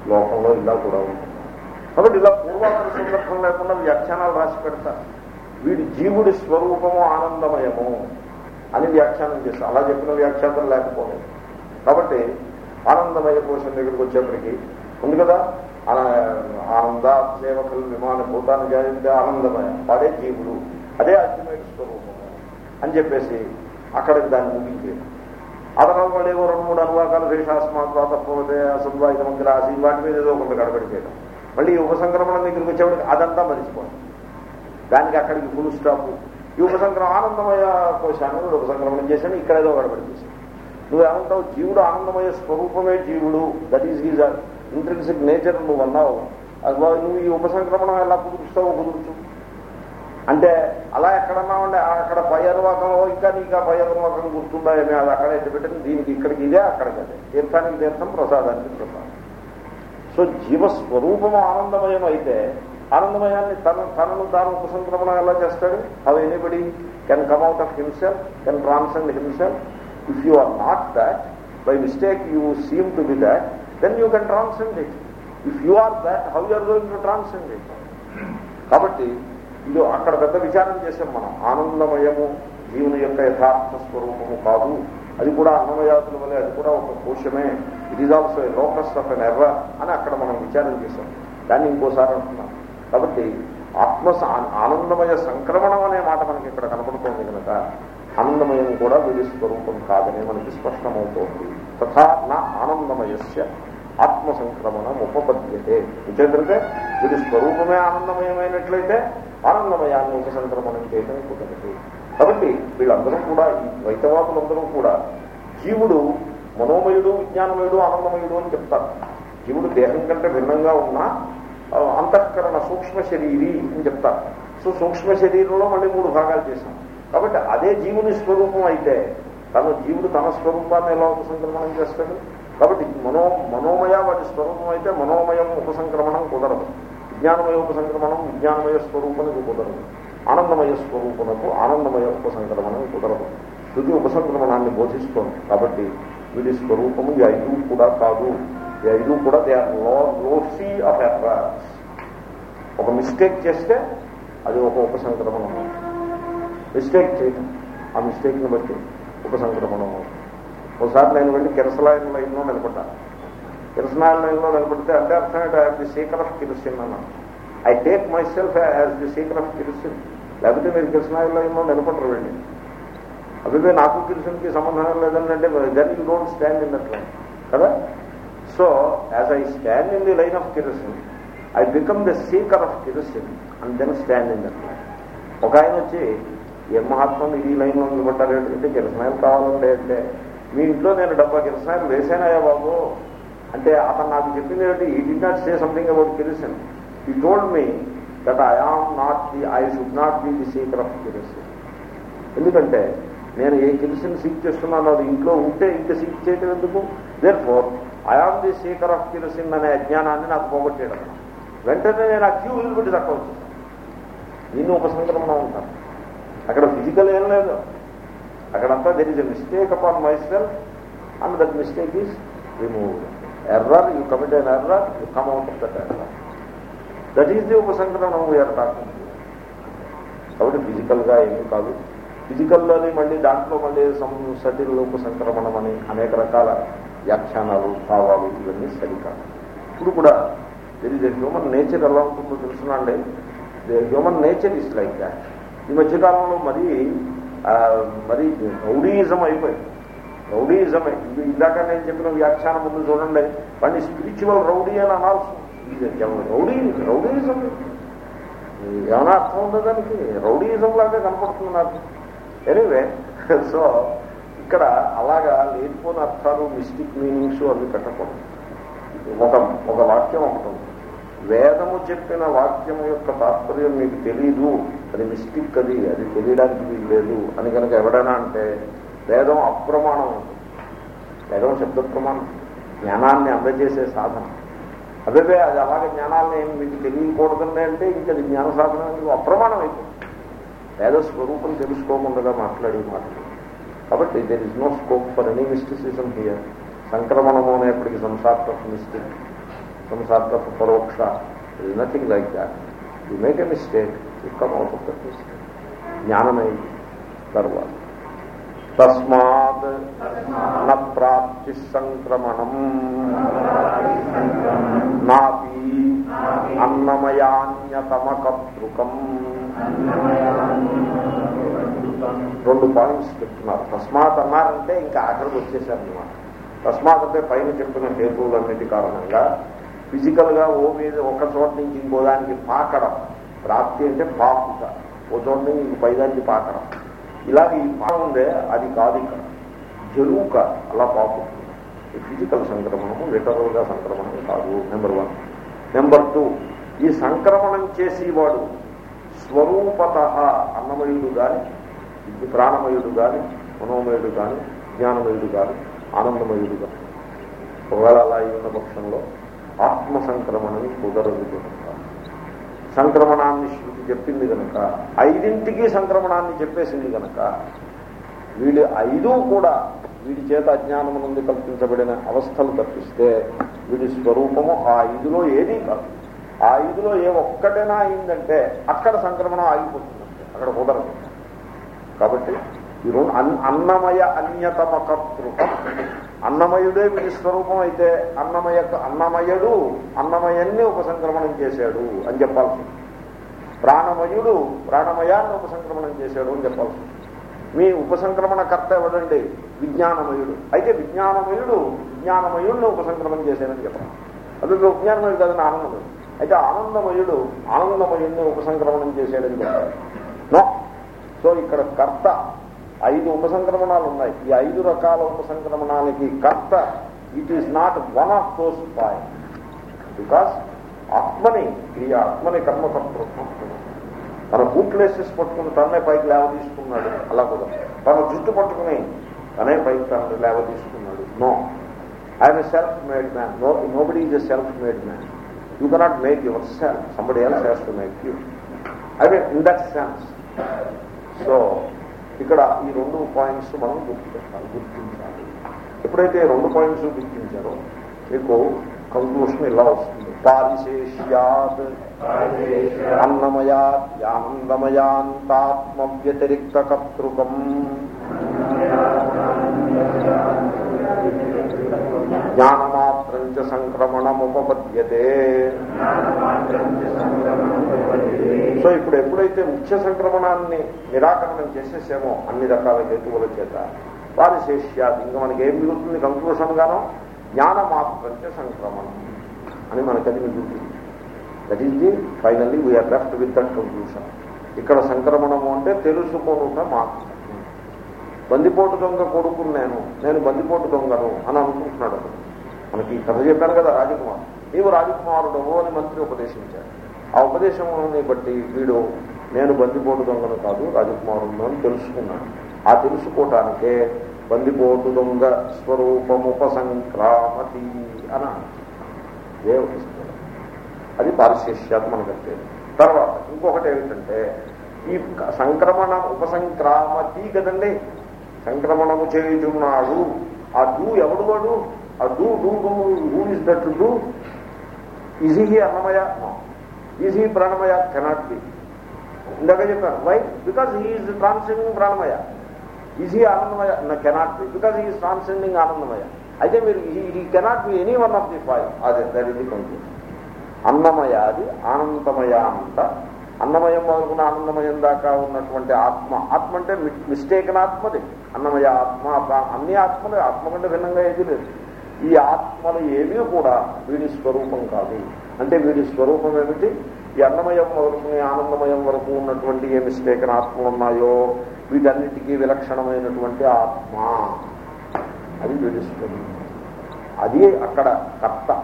లోకంలో ఇలా కూడా ఉంది కాబట్టి ఇలా పూర్వాపర సందర్భం లేకుండా వ్యాఖ్యానాలు రాసి పెడతారు వీడి జీవుడి స్వరూపము ఆనందమయము అని వ్యాఖ్యానం చేశారు అలా చెప్పిన వ్యాఖ్యానం లేకపోలేదు కాబట్టి ఆనందమయ కోశం దగ్గరికి వచ్చేప్పటికి ఉంది కదా? ఆనంద సేవకులు విమాన భూతాన్ని జాయింటే ఆనందమయ. వాడే జీవుడు. అదే అల్టిమేట్ స్వరూపము అని చెప్పేసి అక్కడికి దాన్ని ముగించేది. ఆ తర్వాత వాళ్ళు ఏవో రెండు మూడు అనువాకాలు దేశాస్మాత్ తప్పకపోతే అసద్వాయుధ మంత్రి ఆసి వాటి మీద ఏదో కొంత గడబడిపోయడం మళ్ళీ ఈ ఉపసంక్రమణం దగ్గరికి వచ్చేవాడికి అదంతా మరిచిపోవడం. దానికి అక్కడికి ఫుల్ స్టాప్ ఈ ఉపసంక్రమం ఆనందమయ కోశాన్ని ఉపసంక్రమణం చేశాను ఇక్కడ ఏదో గడబడి చేశాను. నువ్వేమంటావు? జీవుడు ఆనందమయ స్వరూపమే జీవుడు. That is his intrinsic nature నువ్వు అన్నావు. నువ్వు ఈ ఉపసంక్రమణం ఎలా కుదురుస్తావో కుదురుచు. అంటే అలా ఎక్కడన్నామంటే అక్కడ పై అనువాకంలో ఇంకా నీకు ఆ పై అనువాకం గుర్తుందా ఏమి అది అక్కడ ఎట్టి పెట్టింది. దీనికి ఇక్కడికి ఇదే అక్కడికి అదే. తీర్థానికి తీర్థం ప్రసాదానికి ప్రసాదం. సో జీవస్వరూపము ఆనందమయం అయితే ఆనందమయాన్ని తన తనను తాను ఉపసంక్రమణ ఎలా చేస్తాడు? How anybody can come out of himself can transcend himself if you are not that by mistake you seem to be that then you can transcend it if you are that how you're going to transcend it కాబట్టి ఇది అక్కడ పెద్ద విచారం చేసాం మనం. ఆనందమయము జీవుని యొక్క యథార్థ స్వరూపము కాదు. అది కూడా అన్నమయాతుల వల్ల అది కూడా ఒక కోశమే. It is also locus of an error అని అక్కడ మనం విచారం చేశాం. దాన్ని ఇంకోసారి అంటున్నాం. కాబట్టి ఆత్మ ఆనందమయ సంక్రమణం అనే మాట మనకి ఇక్కడ కనపడుతోంది కనుక ఆనందమయం కూడా వీడి స్వరూపం కాదని మనకి స్పష్టమవుతోంది. తథా నా ఆనందమయస్య ఆత్మ సంక్రమణం ఉపపద్యతే. ఇంకేంటంటే వీడి స్వరూపమే ఆనందమయమైనట్లయితే ఆనందమయాన్ని ఉపసంక్రమణం చేయడం కుదరదు. కాబట్టి వీళ్ళందరూ కూడా ఈ ద్వైతవాదులందరూ కూడా జీవుడు మనోమయుడు విజ్ఞానమయుడు ఆనందమయుడు అని చెప్తారు. జీవుడు దేహం కంటే భిన్నంగా ఉన్న అంతఃకరణ సూక్ష్మ శరీరి అని చెప్తారు. సో సూక్ష్మ శరీరంలో మళ్ళీ మూడు భాగాలు చేశాం. కాబట్టి అదే జీవుని స్వరూపం అయితే తను జీవుడు తన స్వరూపాన్ని ఎలా ఉపసంక్రమణం చేస్తాడు? కాబట్టి మనో మనోమయ వాటి స్వరూపం అయితే మనోమయం ఉపసంక్రమణం కుదరదు. విజ్ఞానమయ ఉపసంక్రమణం విజ్ఞానమయ స్వరూపనికి కుదరదు. ఆనందమయ స్వరూపనకు ఆనందమయ ఉపసంక్రమణం కుదరదు. తుది ఉపసంక్రమణాన్ని బోధిస్తోంది. కాబట్టి వీడి స్వరూపము ఈ ఐదు కూడా కాదు. ఈ ఐదు కూడా దే ఆర్లో లోసీ ఆఫ్ ఎర్రర్స్ ఒక మిస్టేక్ చేస్తే అది ఒక ఉపసంక్రమణం మిస్టేక్ చేయటం. ఆ మిస్టేక్ని బట్టి ఉపసంక్రమణం ఒకసారి నేను వెళ్ళి కిరసలాయన లైన్లో నిలబడ్డాను కిరసనాయన లైన్లో నిలబడితే అంటే అర్థం ఏంటి? I the seeker of kerosene అన్నాను I take myself as the seeker of kerosene. లేకపోతే మీరు కిరసనాయన లైన్లో నిలబడరు వెళ్ళి. అభివే నాకు కిరసిన్కి సంబంధం లేదంటే అంటే you don't stand in that line కదా? So as I stand in the line of kerosene I become the seeker of kerosene and then stand in that ఒక ఆయన వచ్చి ఏ మహాత్మ ఈ లైన్లో నిలబడ్డారు? అంటే కిరసనాయలు కావాలంటే అంటే మీ ఇంట్లో నేను డబ్బా కిరసనాయలు వేసానయ్యా బాబు. అంటే అతను నాకు చెప్పింది ఏంటంటే he did not say something about kerosene he told me that I am not the I should not be the seeker of kerosene ఎందుకంటే నేను ఏ కిరసిన్ సీక్ చేస్తున్నాను అది ఇంట్లో ఉంటే ఇంకా సీక్ చేయటం ఎందుకు? Therefore I the seeker of kerosene అనే అజ్ఞానాన్ని నాకు పోగొట్టేయడం. వెంటనే నేను ఆ క్యూ వదిలిపెట్టి తక్కువ వచ్చేసాను దీన్ని ఉపసంక్రమణ ఉంటాను. అక్కడ ఫిజికల్ ఏం లేదు. అక్కడంతా there is a mistake upon myself and that mistake is remove error you commit an error you come out of that error that is the ఉపసంక్రమణం we're talking కాబట్టి ఫిజికల్గా ఏమీ కాదు. ఫిజికల్లోని మళ్ళీ దాంట్లో మళ్ళీ సటిల్ ఉపసంక్రమణం అని అనేక రకాల వ్యాఖ్యానాలు భావాలు ఇవన్నీ సరికాదు ఇప్పుడు కూడా తెలియదు హ్యూమన్ నేచర్ ఎలా ఉంటుందో తెలుసునండి human nature is like that ఈ మధ్యకాలంలో మరీ మరి రౌడీయిజం అయిపోయింది. రౌడీయిజమే ఇది ఇందాక నేను చెప్పిన వ్యాఖ్యానం ముందు చూడండి. వాడిని స్పిరిచువల్ రౌడీ అని అనాల్సి రౌడీ? రౌడీయిజం ఏమైనా అర్థం ఉందో దానికి? రౌడీయిజం లాగా కనపడుతుంది నాకు. ఎనీవే సో ఇక్కడ అలాగా లేనిపోని అర్థాలు మిస్టిక్ మీనింగ్స్ అవి పెట్టకూడదు. ఒక ఒక వాక్యం ఒకటి ఉంది. వేదము చెప్పిన వాక్యం యొక్క తాత్పర్యం మీకు తెలీదు. అది మిస్టిక్ అది అది తెలియడానికి వీలు లేదు అని కనుక ఎవడైనా అంటే వేదం అప్రమాణం ఉంటుంది వేదం శబ్ద ప్రమాణం జ్ఞానాన్ని అందజేసే సాధన. అదే అది అలాగే జ్ఞానాన్ని ఏమి మీకు తెలియకూడదండి అంటే ఇంకా అది జ్ఞాన సాధన అప్రమాణం అయిపోతుంది వేద స్వరూపం తెలుసుకోకుండా మాట్లాడి మాట్లాడి కాబట్టి there is no scope for any mysticism here సంక్రమణము అనేప్పటికీ సంసార్థ మిస్టేక్ సంసార్థ పరోక్ష. Is nothing like that you make a mistake you come out of that mistake జ్ఞానమే తర్వాత. తస్మాత్ న ప్రాప్తి సంక్రమణం. నాపి అన్నమయాన్యతమకర్తృకం రెండు పాయింట్స్ చెప్తున్నారు. తస్మాత్ అన్నారంటే ఇంకా ఆఖరికి వచ్చేసారు అనమాట తస్మాత్ అంటే పైన చెప్పిన హేతువులన్నిటి కారణంగా ఫిజికల్గా ఓ మీద ఒక చోట నుంచి ఇంకో దానికి పాకడం. ప్రాప్తి అంటే పాకుట. ఓ చోట నుంచి ఇంక పైదానికి పాకడం. ఇలాగ ఈ పా ఉందే అది కాదు ఇక్కడ. జరువుక అలా పాకుతుంది. ఈ ఫిజికల్ సంక్రమణము లిటరల్గా సంక్రమణం కాదు నెంబర్ వన్. నెంబర్ టూ ఈ సంక్రమణం చేసేవాడు స్వరూపత అన్నమయుడు కానీ ప్రాణమయుడు కానీ మనోమయుడు కానీ జ్ఞానమయుడు కానీ ఆనందమయుడు కానీ ఒకవేళ అలా ఉన్న పక్షంలో ఆత్మ సంక్రమణం కుదరదు కనుక. సంక్రమణాన్ని శృతి చెప్పింది కనుక ఐదింటికి సంక్రమణాన్ని చెప్పేసింది కనుక వీడి ఐదు కూడా వీడి చేత అజ్ఞానం నుండి కల్పించబడిన అవస్థలు తప్పిస్తే వీడి స్వరూపము ఆ ఐదులో ఏదీ కాదు. ఆ ఐదులో ఏ ఒక్కటైనా అయిందంటే అక్కడ సంక్రమణం ఆగిపోతుందంటే అక్కడ కుదరదు. కాబట్టి ఈ రెండు అన్నమయ అన్యతమ కర్తృకం అన్నమయుడే వీడి స్వరూపం అయితే అన్నమయ అన్నమయుడు అన్నమయాన్ని ఉపసంక్రమణం చేశాడు అని చెప్పాల్సి ప్రాణమయుడు ప్రాణమయాన్ని ఉపసంక్రమణం చేశాడు అని చెప్పాల్సి మీ ఉపసంక్రమణ కర్త ఎవడండి? విజ్ఞానమయుడు. అయితే విజ్ఞానమయుడు విజ్ఞానమయుడిని ఉపసంక్రమణం చేశాడని చెప్పాలి. అది విజ్ఞానమయుడు కాదని ఆనందమయుడు అయితే ఆనందమయుడు ఆనందమయుడిని ఉపసంక్రమణం చేశాడని చెప్పారు. నో. సో ఇక్కడ కర్త ఐదు ఉపసంక్రమణాలు ఉన్నాయి. ఈ ఐదు రకాల ఉపసంక్రమణాలకి కర్త it is not one of those point because ఆత్మని ఈ ఆత్మని కర్మకర్తృత్వం తన బూట్లేసెస్ పట్టుకుని తన్నే పైకి లేవ తీసుకున్నాడు అలా కూడా. తన జుట్టు పట్టుకుని తనే పైకి తన లేవ తీసుకున్నాడు no. I'm a self made man no nobody is a self made man you cannot make yourself somebody else has to make you I mean in that sense so ఇక్కడ ఈ రెండు పాయింట్స్ మనం గుర్తుపెట్టాలి. గుర్తించాలి. ఎప్పుడైతే రెండు పాయింట్స్ గుర్తించారో మీకు conclusion ఇలా వస్తుంది. పారిశేష్యాత్ అన్నమయాత్యానందమయాంతాత్మ వ్యతిరిక్త కర్తృకం జ్ఞానం చ సంక్రమణముపపద్యతే సో ఇప్పుడు ఎప్పుడైతే ముఖ్య సంక్రమణాన్ని నిరాకరణం చేసేసామో అన్ని రకాల హేతువుల చేత వారి శేష్యాది ఇంకా మనకి ఏం మిగులుతుంది? కంక్లూషన్ గానో జ్ఞానమాత్రం సంక్రమణం అని మనకది మిగులుతుంది. That is the finally we're left with that conclusion ఇక్కడ సంక్రమణము అంటే తెలుసుకొనుట మాత్రం. బందిపోటు దొంగ కొడుకున్నాను నేను నేను బందిపోటు దొంగను అని అనుకుంటున్నాడు అతను. మనకి కథ చెప్పాను కదా రాజకుమార్. నీవు రాజకుమారుడు అని మంత్రి ఉపదేశించాడు ఆ ఉపదేశంని బట్టి వీడు నేను బందిపోటు దొంగను కాదు రాజకుమారుడు అని తెలుసుకున్నాను ఆ తెలుసుకోవటానికే బందిపోటు దొంగ స్వరూపముపసంక్రామతి అని దేవుడు అది పారిశేష్యాత్ మనకంటే తర్వాత ఇంకొకటి ఏమిటంటే ఈ సంక్రమణ ఉపసంక్రామతి కదండి? సంక్రమణము చేయుచున్నాడు. ఆ డూ ఎవడు వాడు? ఆ doer doer doer who is that doer is he he Annamayya is he ప్రాణమయ కెనాట్ బి ఇందాక చెప్పాను వై బికాస్ హీఈస్ ట్రాన్సెండింగ్ ప్రాణమయ ఈజీ ఆనందమయ cannot be because he's transcending ఆనందమయ అయితే మీరు he cannot be any one of the five అదే that ఇది అన్నమయ అది ఆనందమయ అంత. అన్నమయం మొదలుకున్న ఆనందమయం దాకా ఉన్నటువంటి ఆత్మ. ఆత్మ అంటే మిస్టేకన్ ఆత్మది అన్నమయ ఆత్మ అన్ని ఆత్మలే. ఆత్మ కంటే భిన్నంగా ఏది లేదు. ఈ ఆత్మలు ఏమీ కూడా వీడి స్వరూపం కాదు. అంటే వీడి స్వరూపం ఏమిటి? ఈ అన్నమయం మొదలుకుని ఆనందమయం వరకు ఉన్నటువంటి ఏ మిస్టేకన్ ఆత్మలు ఉన్నాయో వీటన్నిటికీ విలక్షణమైనటువంటి ఆత్మ. అది వీడి స్వరూపం. అది అక్కడ కర్త.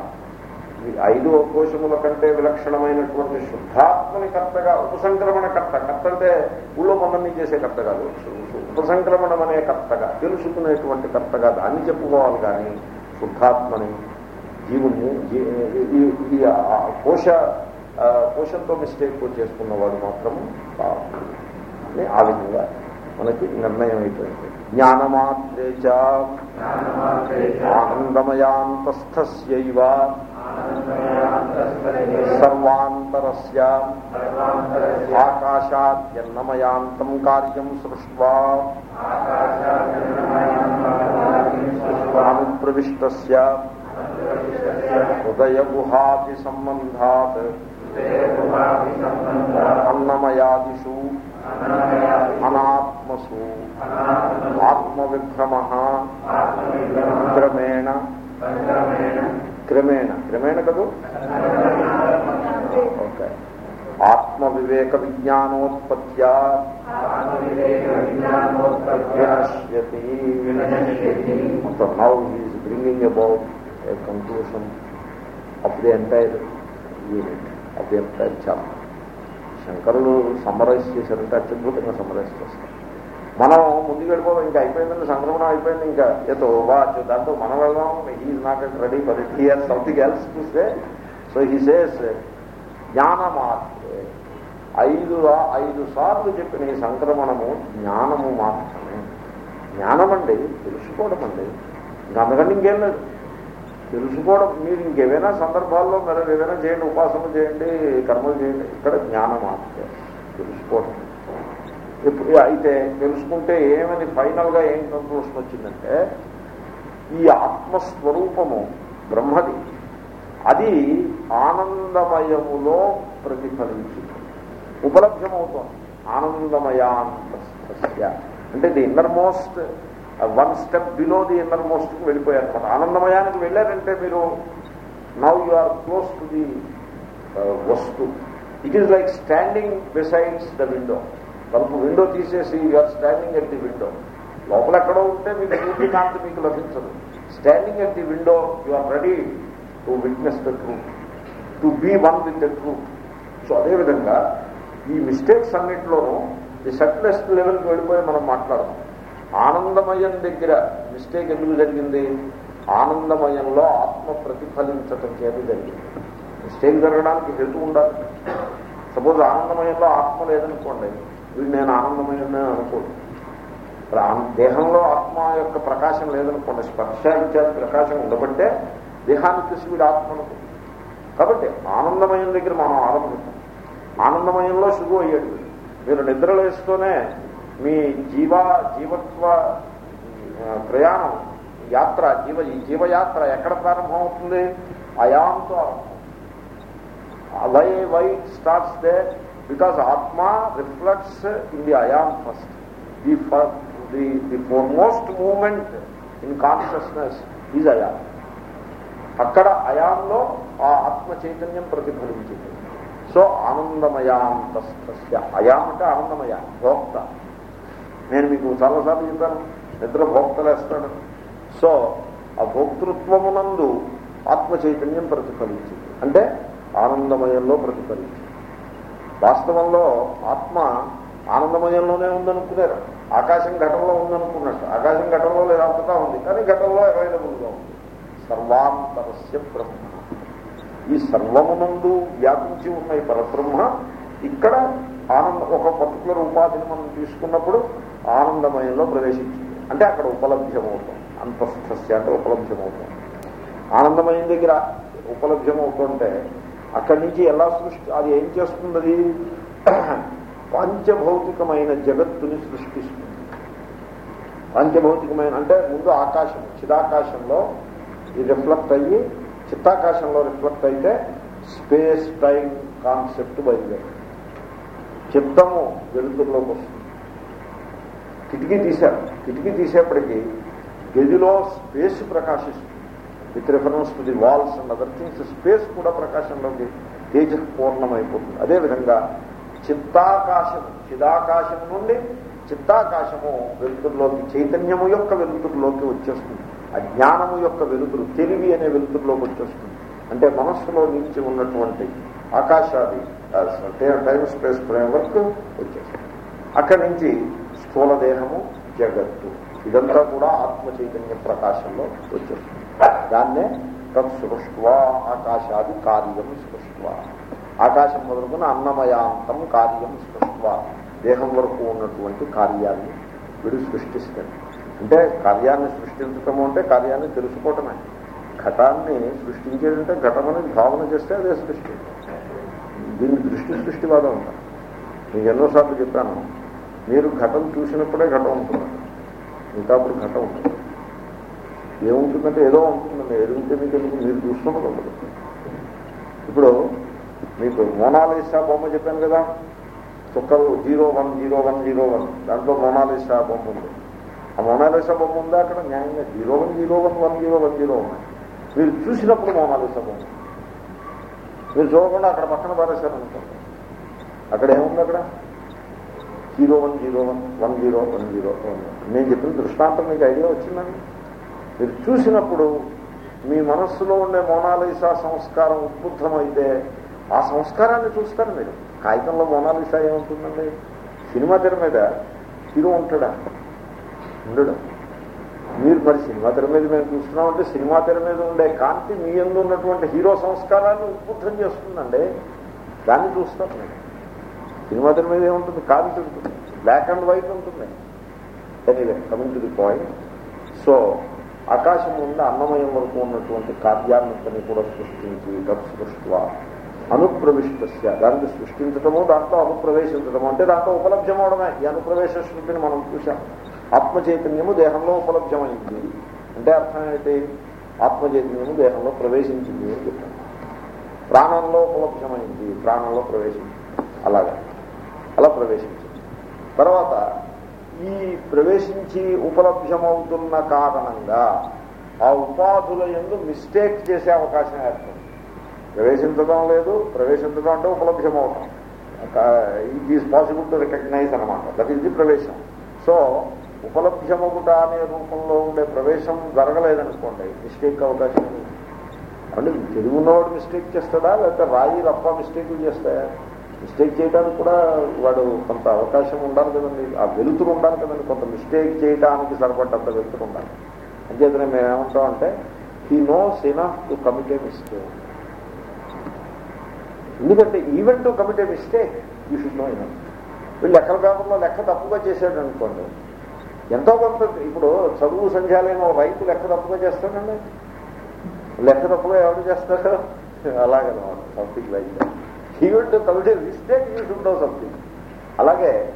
ఐదు కోశముల కంటే విలక్షణమైనటువంటి శుద్ధాత్మని కర్తగా ఉపసంక్రమణ కర్త. కర్త అంటే ఊళ్ళో మమ్మల్ని చేసే కర్త కాదు. ఉపసంక్రమణం అనే కర్తగా తెలుసుకునేటువంటి కర్తగా దాన్ని చెప్పుకోవాలి కానీ శుద్ధాత్మని జీవుణ్ణి జీ- ఈ- ఈ ఆ కోశ ఆ, కోశంతో మిస్టేక్ చేసుకున్నవాడు మాత్రం కాదు అని ఆ విధంగా మనకి నిర్ణయం అయిపోయింది. జ్ఞానమాత్రే చ ఆనందమయాంతస్థస్యైవ సర్వాంతరస్య ఆకాశాద్యన్నమయాంతం కార్యం సృష్వా అనుప్రవిష్టస్య హృదయ గుహాది సంబంధాత్. అన్నమయాదిషు. అనాత్మసు. ఆత్మవిభ్రమ. క్రమేణ క్రమేణ. క్రమేణ కదూ? ఓకే. ఆత్మవివేక విజ్ఞానోత్పత్త్యా వినశ్యతి మొత్తం now is bringing about a conclusion of the entire unit of the entire chapter శంకరులు సమ్మరైజ్ చేశారంటే అత్యద్భుతంగా సమ్మరైజ్ చేస్తారు. మనం ముందుకు వెళ్ళిపోవడం ఇంకా అయిపోయిందంటే సంక్రమణం అయిపోయింది ఇంకా ఏదో వాచ్ దాంతో మనం వెళ్దాం he's not ready for it here something else చూస్తే సో హీ సేస్ జ్ఞానమాత్రే ఐదు ఐదు సార్లు చెప్పిన ఈ సంక్రమణము జ్ఞానము మాత్రమే. జ్ఞానం అండి తెలుసుకోవడం అండి అందుకంటే ఇంకేం లేదు. తెలుసుకోవడం మీరు ఇంకేమైనా సందర్భాల్లో మరి ఏదైనా చేయండి ఉపాసన చేయండి కర్మలు చేయండి ఇక్కడ జ్ఞానం మాత్రమే. తెలుసుకోవడం. ఇప్పుడు అయితే తెలుసుకుంటే ఏమని ఫైనల్గా ఏం కంక్లూషన్ వచ్చిందంటే ఈ ఆత్మస్వరూపము బ్రహ్మది అది ఆనందమయములో ప్రతిఫలించింది. ఉపలభ్యమవుతోంది. ఆనందమయాంతస్థస్య. అంటే the innermost one step below the inner మోస్ట్కి వెళ్ళిపోయారు అనమాట ఆనందమయానికి వెళ్ళారంటే మీరు now you are close to the వస్తు. It is like standing besides the window తలుపు విండో తీసేసి you are standing at the window లోపల ఎక్కడో ఉంటే మీకు పూర్తి కాంతి మీకు లభించదు. Standing at the window you are ready to witness the truth to be one with the truth so అదేవిధంగా ఈ మిస్టేక్స్ అన్నింటిలోనూ ది సట్లెస్ట్ లెవెల్కి వెళ్ళిపోయి మనం మాట్లాడదాం. ఆనందమయం దగ్గర మిస్టేక్ ఎందుకు జరిగింది? ఆనందమయంలో ఆత్మ ప్రతిఫలించటం చేత జరిగింది. మిస్టేక్ జరగడానికి హెల్త్ ఉండాలి. సపోజ్ ఆనందమయంలో ఆత్మ లేదనుకోండి వీడు నేను ఆనందమయం అనుకోడు దేహంలో ఆత్మ యొక్క ప్రకాశం లేదనుకోండి స్పర్శ ఇత్యాది ప్రకాశం ఉండబట్టే దేహాన్ని చూసి వీడు ఆత్మ అనుకుంటుంది కాబట్టి ఆనందమయం దగ్గర మనం ఆరంభిస్తాం ఆనందమయంలో శుభు అయ్యాడు మీరు నిద్రలేస్తూనే మీ జీవ జీవత్వ ప్రయాణం యాత్ర జీవ ఈ జీవయాత్ర ఎక్కడ ప్రారంభమవుతుంది? అయాంతో ఆరంభం why why starts they because ఆత్మ reflects in the I am first the the the most moment in consciousness is I am అక్కడ అయాంలో ఆ ఆత్మ చైతన్యం ప్రతిఫలించింది. సో ఆనందమయాంతస్థస్య అయాం అంటే ఆనందమయ భోక్త. నేను మీకు చాలాసార్లు చెప్పాను నిద్ర భోక్తలేస్తాడు. సో ఆ భోక్తృత్వమునందు ఆత్మ చైతన్యం ప్రతిఫలించింది. అంటే ఆనందమయంలో ప్రతిఫలించింది. వాస్తవంలో ఆత్మ ఆనందమయంలోనే ఉందనుకున్నారు ఆకాశం ఘటంలో ఉందనుకున్నట్టు. ఆకాశం ఘటంలో లేదా అంతటా ఉంది కానీ ఘటంలో అవైలబుల్గా ఉంది. సర్వాంతరస్య బ్రహ్మ. ఈ సర్వమునందు వ్యాపించి ఉన్న ఈ పరబ్రహ్మ. ఇక్కడ ఆనంద ఒక పర్టికులర్ ఉపాధిని మనం తీసుకున్నప్పుడు ఆనందమయంలో ప్రవేశించింది. అంటే అక్కడ ఉపలభ్యమవుతాం అంతస్థస్య అంటే ఉపలభ్యమవుతాం ఆనందమయం దగ్గర ఉపలభ్యమవుతుంటే అక్కడి నుంచి ఎలా సృష్టి అది ఏం చేస్తుంది? అది పంచభౌతికమైన జగత్తుని సృష్టిస్తుంది. పంచభౌతికమైన అంటే ముందు ఆకాశం చిదాకాశంలో ఇది రిఫ్లెక్ట్ అయ్యి చిత్తాకాశంలో రిఫ్లెక్ట్ అయితే స్పేస్ టైం కాన్సెప్ట్ బయలుదేరి. చిత్తము వెలుతురులోకి వస్తుంది. కిటికీ తీశారు. కిటికీ తీసేప్పటికీ గదిలో స్పేస్ ప్రకాశిస్తుంది. With reference to the walls and other things space కూడా ప్రకాశంలోకి తేజపూర్ణమైపోతుంది. అదేవిధంగా చిత్తాకాశం చిదాకాశం నుండి చిత్తాకాశము వెలుతురులోకి చైతన్యము యొక్క వెలుతురులోకి వచ్చేస్తుంది. అజ్ఞానము యొక్క వెలుతురు తెలివి అనే వెలుతురులోకి వచ్చేస్తుంది. అంటే మనస్సులో నిలిచి ఉన్నటువంటి ఆకాశాది టైం స్పేస్ ఫ్రేమ్ వర్క్ వచ్చేస్తుంది. అక్కడి నుంచి స్థూల దేహము జగత్తు ఇదంతా కూడా ఆత్మ చైతన్య ప్రకాశంలో వచ్చేస్తుంది. దాన్నే తత్సృష్వా ఆకాశాది కార్యం సృష్వ ఆకాశం మొదలుకున్న అన్నమయాంతం కార్యం సృష్వ దేహం వరకు ఉన్నటువంటి కార్యాన్ని వీడు సృష్టిస్తాడు. అంటే కార్యాన్ని సృష్టించటము అంటే కార్యాన్ని తెలుసుకోవటమే. ఘటాన్ని సృష్టించేదంటే ఘటమని భావన చేస్తే అదే సృష్టి. దీన్ని దృష్టి సృష్టివాదం ఉంటారు మీకు ఎన్నోసార్లు చెప్పాను మీరు ఘటం చూసినప్పుడే ఘటం ఉంటుంది ఇంకా అప్పుడు ఘటం ఉంటుంది ఏముంటుందంటే ఏదో ఉంటుందండి. ఎదుగుతే మీకు ఎందుకు? మీరు చూస్తున్నది ఉండదు. ఇప్పుడు మీకు మోనాలిసా బొమ్మ చెప్పాను కదా? చుక్కలు zero one zero one zero one. దాంట్లో మోనాలిసా బొమ్మ ఉంది. ఆ మోనాలిసా బొమ్మ ఉందా అక్కడ న్యాయంగా zero one zero one one zero one zero one. మీరు చూసినప్పుడు మోనాలిసా బొమ్మ మీరు చూడకుండా అక్కడ పక్కన పారేశారనుకోండి అక్కడ ఏముంది అక్కడ? Zero one zero one one zero one zero one. నేను చెప్పిన దృష్టాంతం మీకు ఐడియా వచ్చిందండి మీరు చూసినప్పుడు మీ మనస్సులో ఉండే మోనాలిసా సంస్కారం ఉద్బుద్ధమైతే ఆ సంస్కారాన్ని చూస్తారు మీరు. కాగితంలో మోనాలిసా ఏముంటుందండి? సినిమా తెర మీద హీరో ఉంటాడా? ఉండడం. మీరు మరి సినిమా తెర మీద మేము చూస్తున్నామంటే సినిమా తెర మీద ఉండే కాంతి మీ ఎందు ఉన్నటువంటి హీరో సంస్కారాన్ని ఉత్పుద్ధం చేస్తుందండి దాన్ని చూస్తాం నేను సినిమా తెర మీద ఏముంటుంది? కాంతి ఉంటుంది బ్లాక్ అండ్ వైట్ ఉంటుంది. Anyway coming to the point so ఆకాశం నుండి అన్నమయం వరకు ఉన్నటువంటి కావ్యాన్ని కూడా సృష్టించి తత్సృష్వ అనుప్రవిష్టస్య. దాన్ని సృష్టించటము దాంట్లో అనుప్రవేశించటము అంటే దాంట్లో ఉపలభ్యమవడమే. ఈ అనుప్రవేశ శృతిని మనం చూసాం ఆత్మచైతన్యము దేహంలో ఉపలభ్యమైంది. అంటే అర్థం ఏంటి? ఆత్మ దేహంలో ప్రవేశించింది అని చెప్పాను ప్రాణంలో ఉపలభ్యమైంది ప్రాణంలో ప్రవేశించింది. అలాగా. అలా ప్రవేశించింది. తర్వాత ఈ ప్రవేశించి ఉపలభ్యమవుతున్న కారణంగా ఆ ఉపాధుల ఎందు మిస్టేక్ చేసే అవకాశం ఏర్పడింది. ప్రవేశించడం లేదు ప్రవేశించడం అంటే ఉపలభ్యమవటం. It is possible to recognize అనమాట దట్ ఈజ్ ది ప్రవేశం. సో ఉపలభ్యమగుట అనే రూపంలో ఉండే ప్రవేశం జరగలేదనుకోండి మిస్టేక్ అవకాశం అంటే తెలుగు ఉన్నవాడు మిస్టేక్ చేస్తాడా లేకపోతే రాయి రప్ప మిస్టేక్లు చేస్తాయా? మిస్టేక్ చేయడానికి కూడా వాడు కొంత అవకాశం ఉండాలి కదండి. ఆ వెలుతురు ఉండాలి కదండి. కొంత మిస్టేక్ చేయడానికి సరిపడ్డంత వెలుతురు ఉండాలి. అంచేతనే మేము ఏమంటాం అంటే he knows enough to commit a mistake ఎందుకంటే even to commit a mistake you should know enough వీళ్ళు లెక్కల కాకుండా లెక్క తప్పుగా చేశాడు అనుకోండి ఎంతో కొంత ఇప్పుడు చదువు సంధ్యాలైన రైతు లెక్క తప్పుగా చేస్తాడండి? లెక్క తప్పుగా ఎవరు చేస్తారు అలాగనమాట సంథింగ్ లైక్ ఈవెంట్ తమిడి మిస్టేక్ తీసుండవు సంథింగ్ అలాగే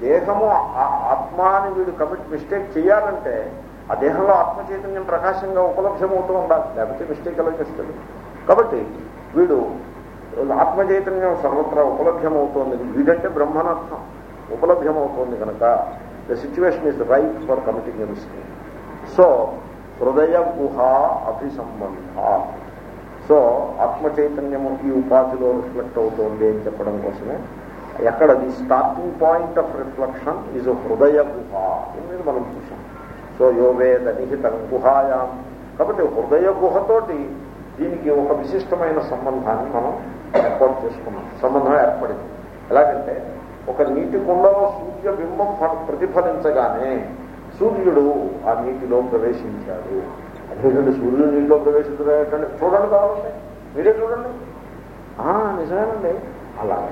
దేహము ఆ- ఆత్మ అని వీడు కమిట్ మిస్టేక్ చేయాలంటే ఆ దేహంలో ఆత్మ చైతన్యం ప్రకాశంగా ఉపలభ్యమవుతూ ఉండాలి. లేకపోతే మిస్టేక్ ఎలా చేస్తాడు? కాబట్టి వీడు ఆత్మ చైతన్యం సర్వత్రా ఉపలభ్యమవుతోంది. వీడంటే బ్రహ్మనర్థం ఉపలభ్యమవుతోంది కనుక the situation is right for committing mistake so హృదయ గుహ అభిసంబంధ. సో ఆత్మ చైతన్యము ఈ ఉపాధిలో రిఫ్లెక్ట్ అవుతోంది అని చెప్పడం కోసమే. ఎక్కడ the starting point of reflection is హృదయ గుహ అనేది మనం చూసాం సో యోవేద నిహితం గుహాయాం. కాబట్టి హృదయ గుహతోటి దీనికి ఒక విశిష్టమైన సంబంధాన్ని మనం ఏర్పాటు చేసుకున్నాం. సంబంధం ఏర్పడింది. ఎలాగంటే ఒక నీటి కుండలో సూర్య బింబం ప్రతిఫలించగానే సూర్యుడు ఆ నీటిలో ప్రవేశించాడు. అదేంటంటే సూర్యుడు నీటిలో ప్రవేశించడం చూడండి కావాలండి మీరే చూడండి. ఆ, నిజమేనండి. అలా.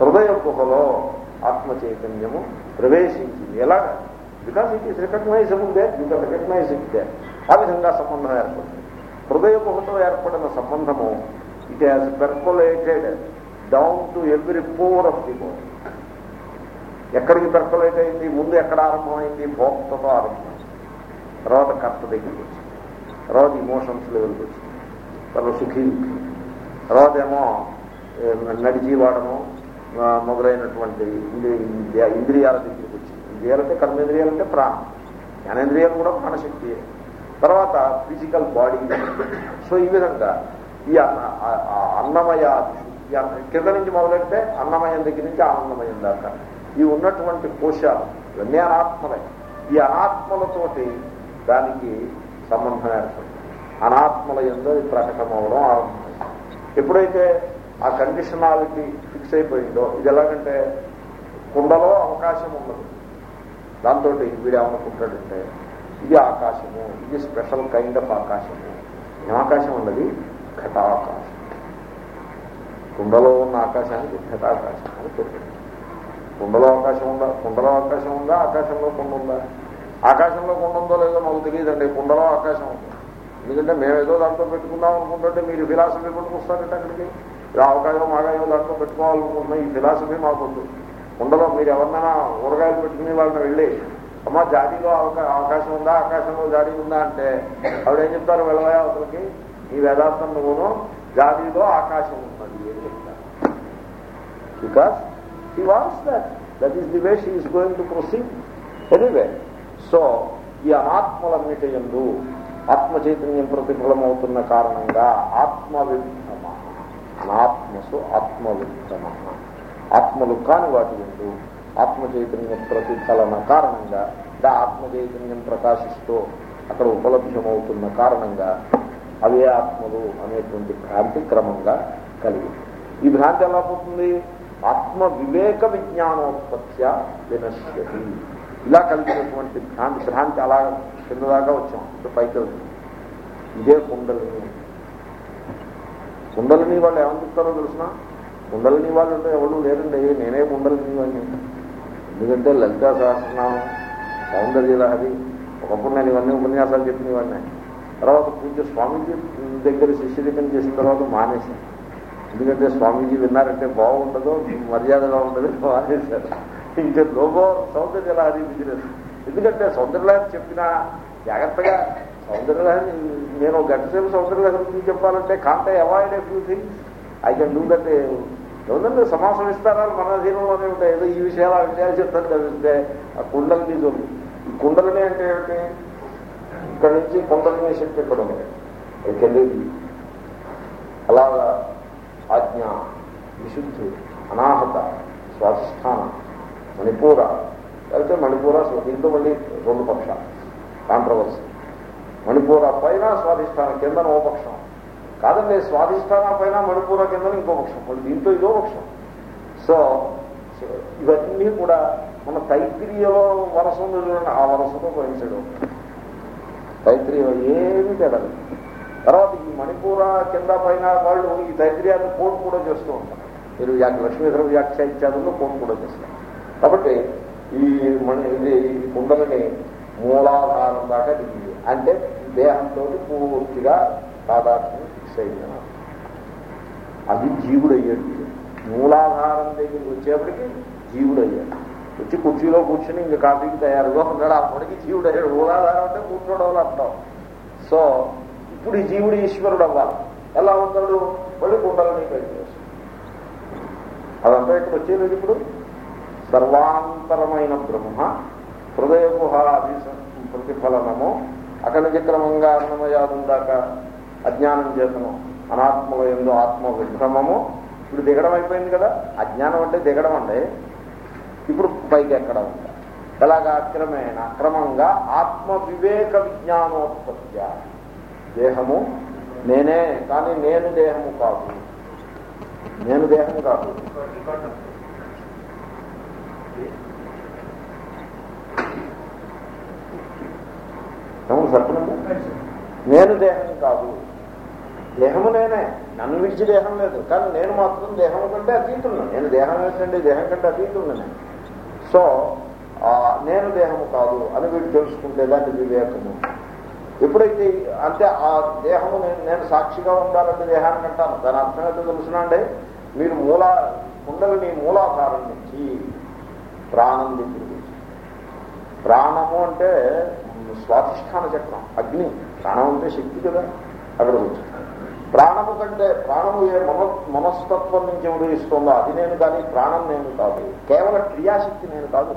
హృదయ గుహలో ఆత్మ చైతన్యము ప్రవేశించింది. ఎలా? Because it is recognizable there you can recognize it there. ఆ విధంగా సంబంధం ఏర్పడుతుంది హృదయ గుహతో ఏర్పడిన సంబంధము it has percolated down to every pore of the body ఎక్కడికి పెర్కులేట్ అయింది ముందు ఎక్కడ ఆరంభమైంది? భోక్తతో ఆరంభమైంది. తర్వాత కర్త దగ్గరికి వచ్చింది. తర్వాత ఇమోషన్స్ లెవెల్కి వచ్చింది. తర్వాత సుఖీ. తర్వాత ఏమో నడిచి వాడము మొదలైనటువంటి ఇంద్రియ- ఇంద్రియాల దగ్గరికి వచ్చింది. ఇంద్రియాలంటే కర్మేంద్రియాలంటే ప్రాణం. జ్ఞానేంద్రియాలు కూడా ప్రాణశక్తి తర్వాత ఫిజికల్ బాడీ సో ఈ విధంగా ఈ అన్న కింద నుంచి మొదలెడితే అన్నమయం దగ్గర నుంచి ఆనందమయం దాకా. ఈ ఉన్నటువంటి కోశాలు ఇవన్నీ అనాత్మలే. ఈ అనాత్మలతోటి దానికి సంబంధం ఏర్పడుతుంది. అనాత్మల ఎందు అది ప్రకటమవడం ఆరంభమైంది. ఎప్పుడైతే ఆ కండిషనాలిటీ ఫిక్స్ అయిపోయిందో ఇది ఎలాగంటే కుండలో అవకాశం ఉండదు. దాంతో వీడేమనుకుంటాడంటే ఇది ఆకాశము ఇది స్పెషల్ కైండ్ ఆఫ్ ఆకాశము. ఏమాకాశం ఉన్నది ఘటాకాశం. కుండలో ఉన్న ఆకాశానికి ఘటాకాశం అని పెట్టాడు కుండలో అవకాశం ఉందా? కుండలో ఆకాశం ఉందా? ఆకాశంలో కుండ ఉందా? ఆకాశంలో కుండ ఉందో లేదో మాకు తెలియదండి. కుండలో ఆకాశం ఉంది. ఎందుకంటే మేము ఏదో దాంట్లో పెట్టుకుందాం అనుకుంటుంటే మీరు ఫిలాసఫీ పట్టుకొస్తారంటే అక్కడికి. ఇలా అవకాశం మాగాయో దాంట్లో పెట్టుకోవాలనుకుంటున్నా ఈ ఫిలాసఫీ మాకు వద్దు కుండలో మీరు ఎవరినైనా ఊరగాయలు పెట్టుకునే వాళ్ళని వెళ్ళి అమ్మ జాతిలో అవకాశం ఉందా? ఆకాశంలో జాతి ఉందా? అంటే ఆవిడేం చెప్తారు? వెళ్ళవయా అవతలకి. ఈ వేదాంతం నువ్వును జాతిలో ఆకాశం ఉంది. Because he wants that. That is the way she is going to proceed. Anyway, so ఈ అనాత్మలన్నిటి ఎందు ఆత్మ చైతన్యం ప్రతిఫలమవుతున్న కారణంగా ఆత్మవిద్ధమ అనాత్మసు ఆత్మవిద్ధమ ఆత్మలు కాని వాటి ఎందు ఆత్మ చైతన్యం ప్రతిఫలన కారణంగా అంటే ఆత్మ చైతన్యం ప్రకాశిస్తూ అక్కడ ఉపలభ్యమవుతున్న కారణంగా అవే ఆత్మలు అనేటువంటి భ్రాంతి క్రమంగా కలిగి ఈ భ్రాంతి ఎలా పోతుంది ఆత్మ వివేక విజ్ఞానోత్పత్య వినశ్యతి. ఇలా కలిగినటువంటి భ్రాంతి భ్రాంతి అలా కింద వచ్చాం ఇప్పుడు పైకి వెళ్తుంది ఇదే కుండలిని. కుండలిని వాళ్ళు ఏమని చెప్తారో తెలిసిన? కుండలిని వాళ్ళు అంటే ఎవరు లేరండి నేనే కుండలిని వాడిని ఎందుకంటే లలితా సహస్రనామం సౌందర్య ఒకప్పుడు నేను ఇవన్నీ ఉపన్యాసాలు ఇవన్నీ తర్వాత పూజ స్వామీజీ దగ్గర శిష్యరికం చేసిన తర్వాత మానేశాను ఎందుకంటే స్వామీజీ విన్నారంటే బాగుండదు మర్యాదగా ఉండదు మానేశారు ఇంకా లోగో సౌందర్యలహరి బిజినెస్. ఎందుకంటే సౌందర్యలహరి చెప్పినా జాగ్రత్తగా సౌందర్యలహరి నేను ఒక గంట సేపు సౌందర్యలహరి గురించి చెప్పాలంటే can't avoid a few things. I can do that. ఏముందండి సమాసం ఇస్తారాలు మన అధీనంలోనే ఉంటాయి. ఏదో ఈ విషయాలు ఆ విషయాలు చెప్తాను తప్పిస్తే ఆ కుండలని చూడండి ఈ కుండలని అంటే ఏమిటి? ఇక్కడ నుంచి కుండలనే శక్తి ఇక్కడ ఉంది ఇక్కడికి అలాగా ఆజ్ఞ విశుద్ధి అనాహత స్వాధిష్టానం మణిపూర. లేకపోతే మణిపూర దీంతో మళ్ళీ రెండు పక్షాలు. కాంట్రవర్సీ. మణిపూర పైన స్వాధిష్టానం కింద ఓ పక్షం. కాదండి స్వాధిష్టాన పైన మణిపూర కింద ఇంకో పక్షం. మళ్ళీ దీంతో ఇదో పక్షం. సో ఇవన్నీ కూడా మన తైత్రీయలో వరస ఉంది చూడండి. ఆ వరసతో పోయించడం తైత్రీయం ఏమి తేడా తర్వాత ఈ మణిపూర కింద పైన వాళ్ళు ఈ తైత్రీయాన్ని కోట్ కూడా చేస్తూ ఉంటారు. మీరు వ్యాఖ్య లక్ష్మీధర వ్యాఖ్య ఇత్యాదుల్లో కూడా చేస్తారు. కాబట్టి ఈ మన ఇది ఈ కుండలని మూలాధారం దాకా దిగింది. అంటే దేహంతో పూర్తిగా తాదాత్మ్యం ఫిక్స్ అయింది అది జీవుడు అయ్యాడు మూలాధారం దగ్గరికి వచ్చేప్పటికి జీవుడు అయ్యాడు వచ్చి కుర్చీలో కూర్చుని ఇంకా కాఫీకి తయారుగా ఉన్నాడు. అప్పటికి జీవుడు అయ్యాడు మూలాధారం అంటే కూర్చోవడం అంటాం సో ఇప్పుడు ఈ జీవుడు ఈశ్వరుడు అవ్వాలి. ఎలా ఉంటాడు? మళ్ళీ కుండలని పైకి అదంతా ఇక్కడ వచ్చేది ఇప్పుడు? సర్వాంతరమైన బ్రహ్మ హృదయగుహాది ప్రతిఫలనము అక్కడి నుంచి క్రమంగా అజ్ఞానం చేతను అనాత్మలో ఎందు ఆత్మ విభ్రమము ఇప్పుడు దిగడం అయిపోయింది కదా? అజ్ఞానం అంటే దిగడం అండి. ఇప్పుడు పైకి ఎక్కడం ఉంటా? ఎలాగా? క్రమేణ క్రమంగా ఆత్మ వివేక విజ్ఞానోత్పత్తి దేహము నేనే కానీ నేను దేహము కాదు. నేను దేహము కాదు. ఏమో నేను దేహం కాదు. దేహము నేనే. నన్ను విడిచి దేహం లేదు. కానీ నేను మాత్రం దేహం కంటే అతీతున్నాను నేను దేహం ఏంటండి దేహం కంటే అతీతున్నాను సో ఆ, నేను దేహము కాదు అని వీడు తెలుసుకుంటే దాన్ని వివేకము? ఎప్పుడైతే అంటే ఆ దేహము నేను నేను సాక్షిగా ఉండాలంటే దేహాన్ని అంటాను. దాని అర్థం ఏంటో తెలుసునండి మీరు మూల కుండలిని మూలాధారం నుంచి ప్రాణం దగ్గరికి ప్రాణము అంటే స్వాధిష్టాన చక్రం అగ్ని. ప్రాణం అంటే శక్తి కదా అక్కడ వచ్చింది ప్రాణము కంటే ప్రాణము ఏ మన మనస్తత్వం నుంచి ఉదయిస్తుందో అది నేను కానీ ప్రాణం నేను కాదు. కేవలం క్రియాశక్తి నేను కాదు.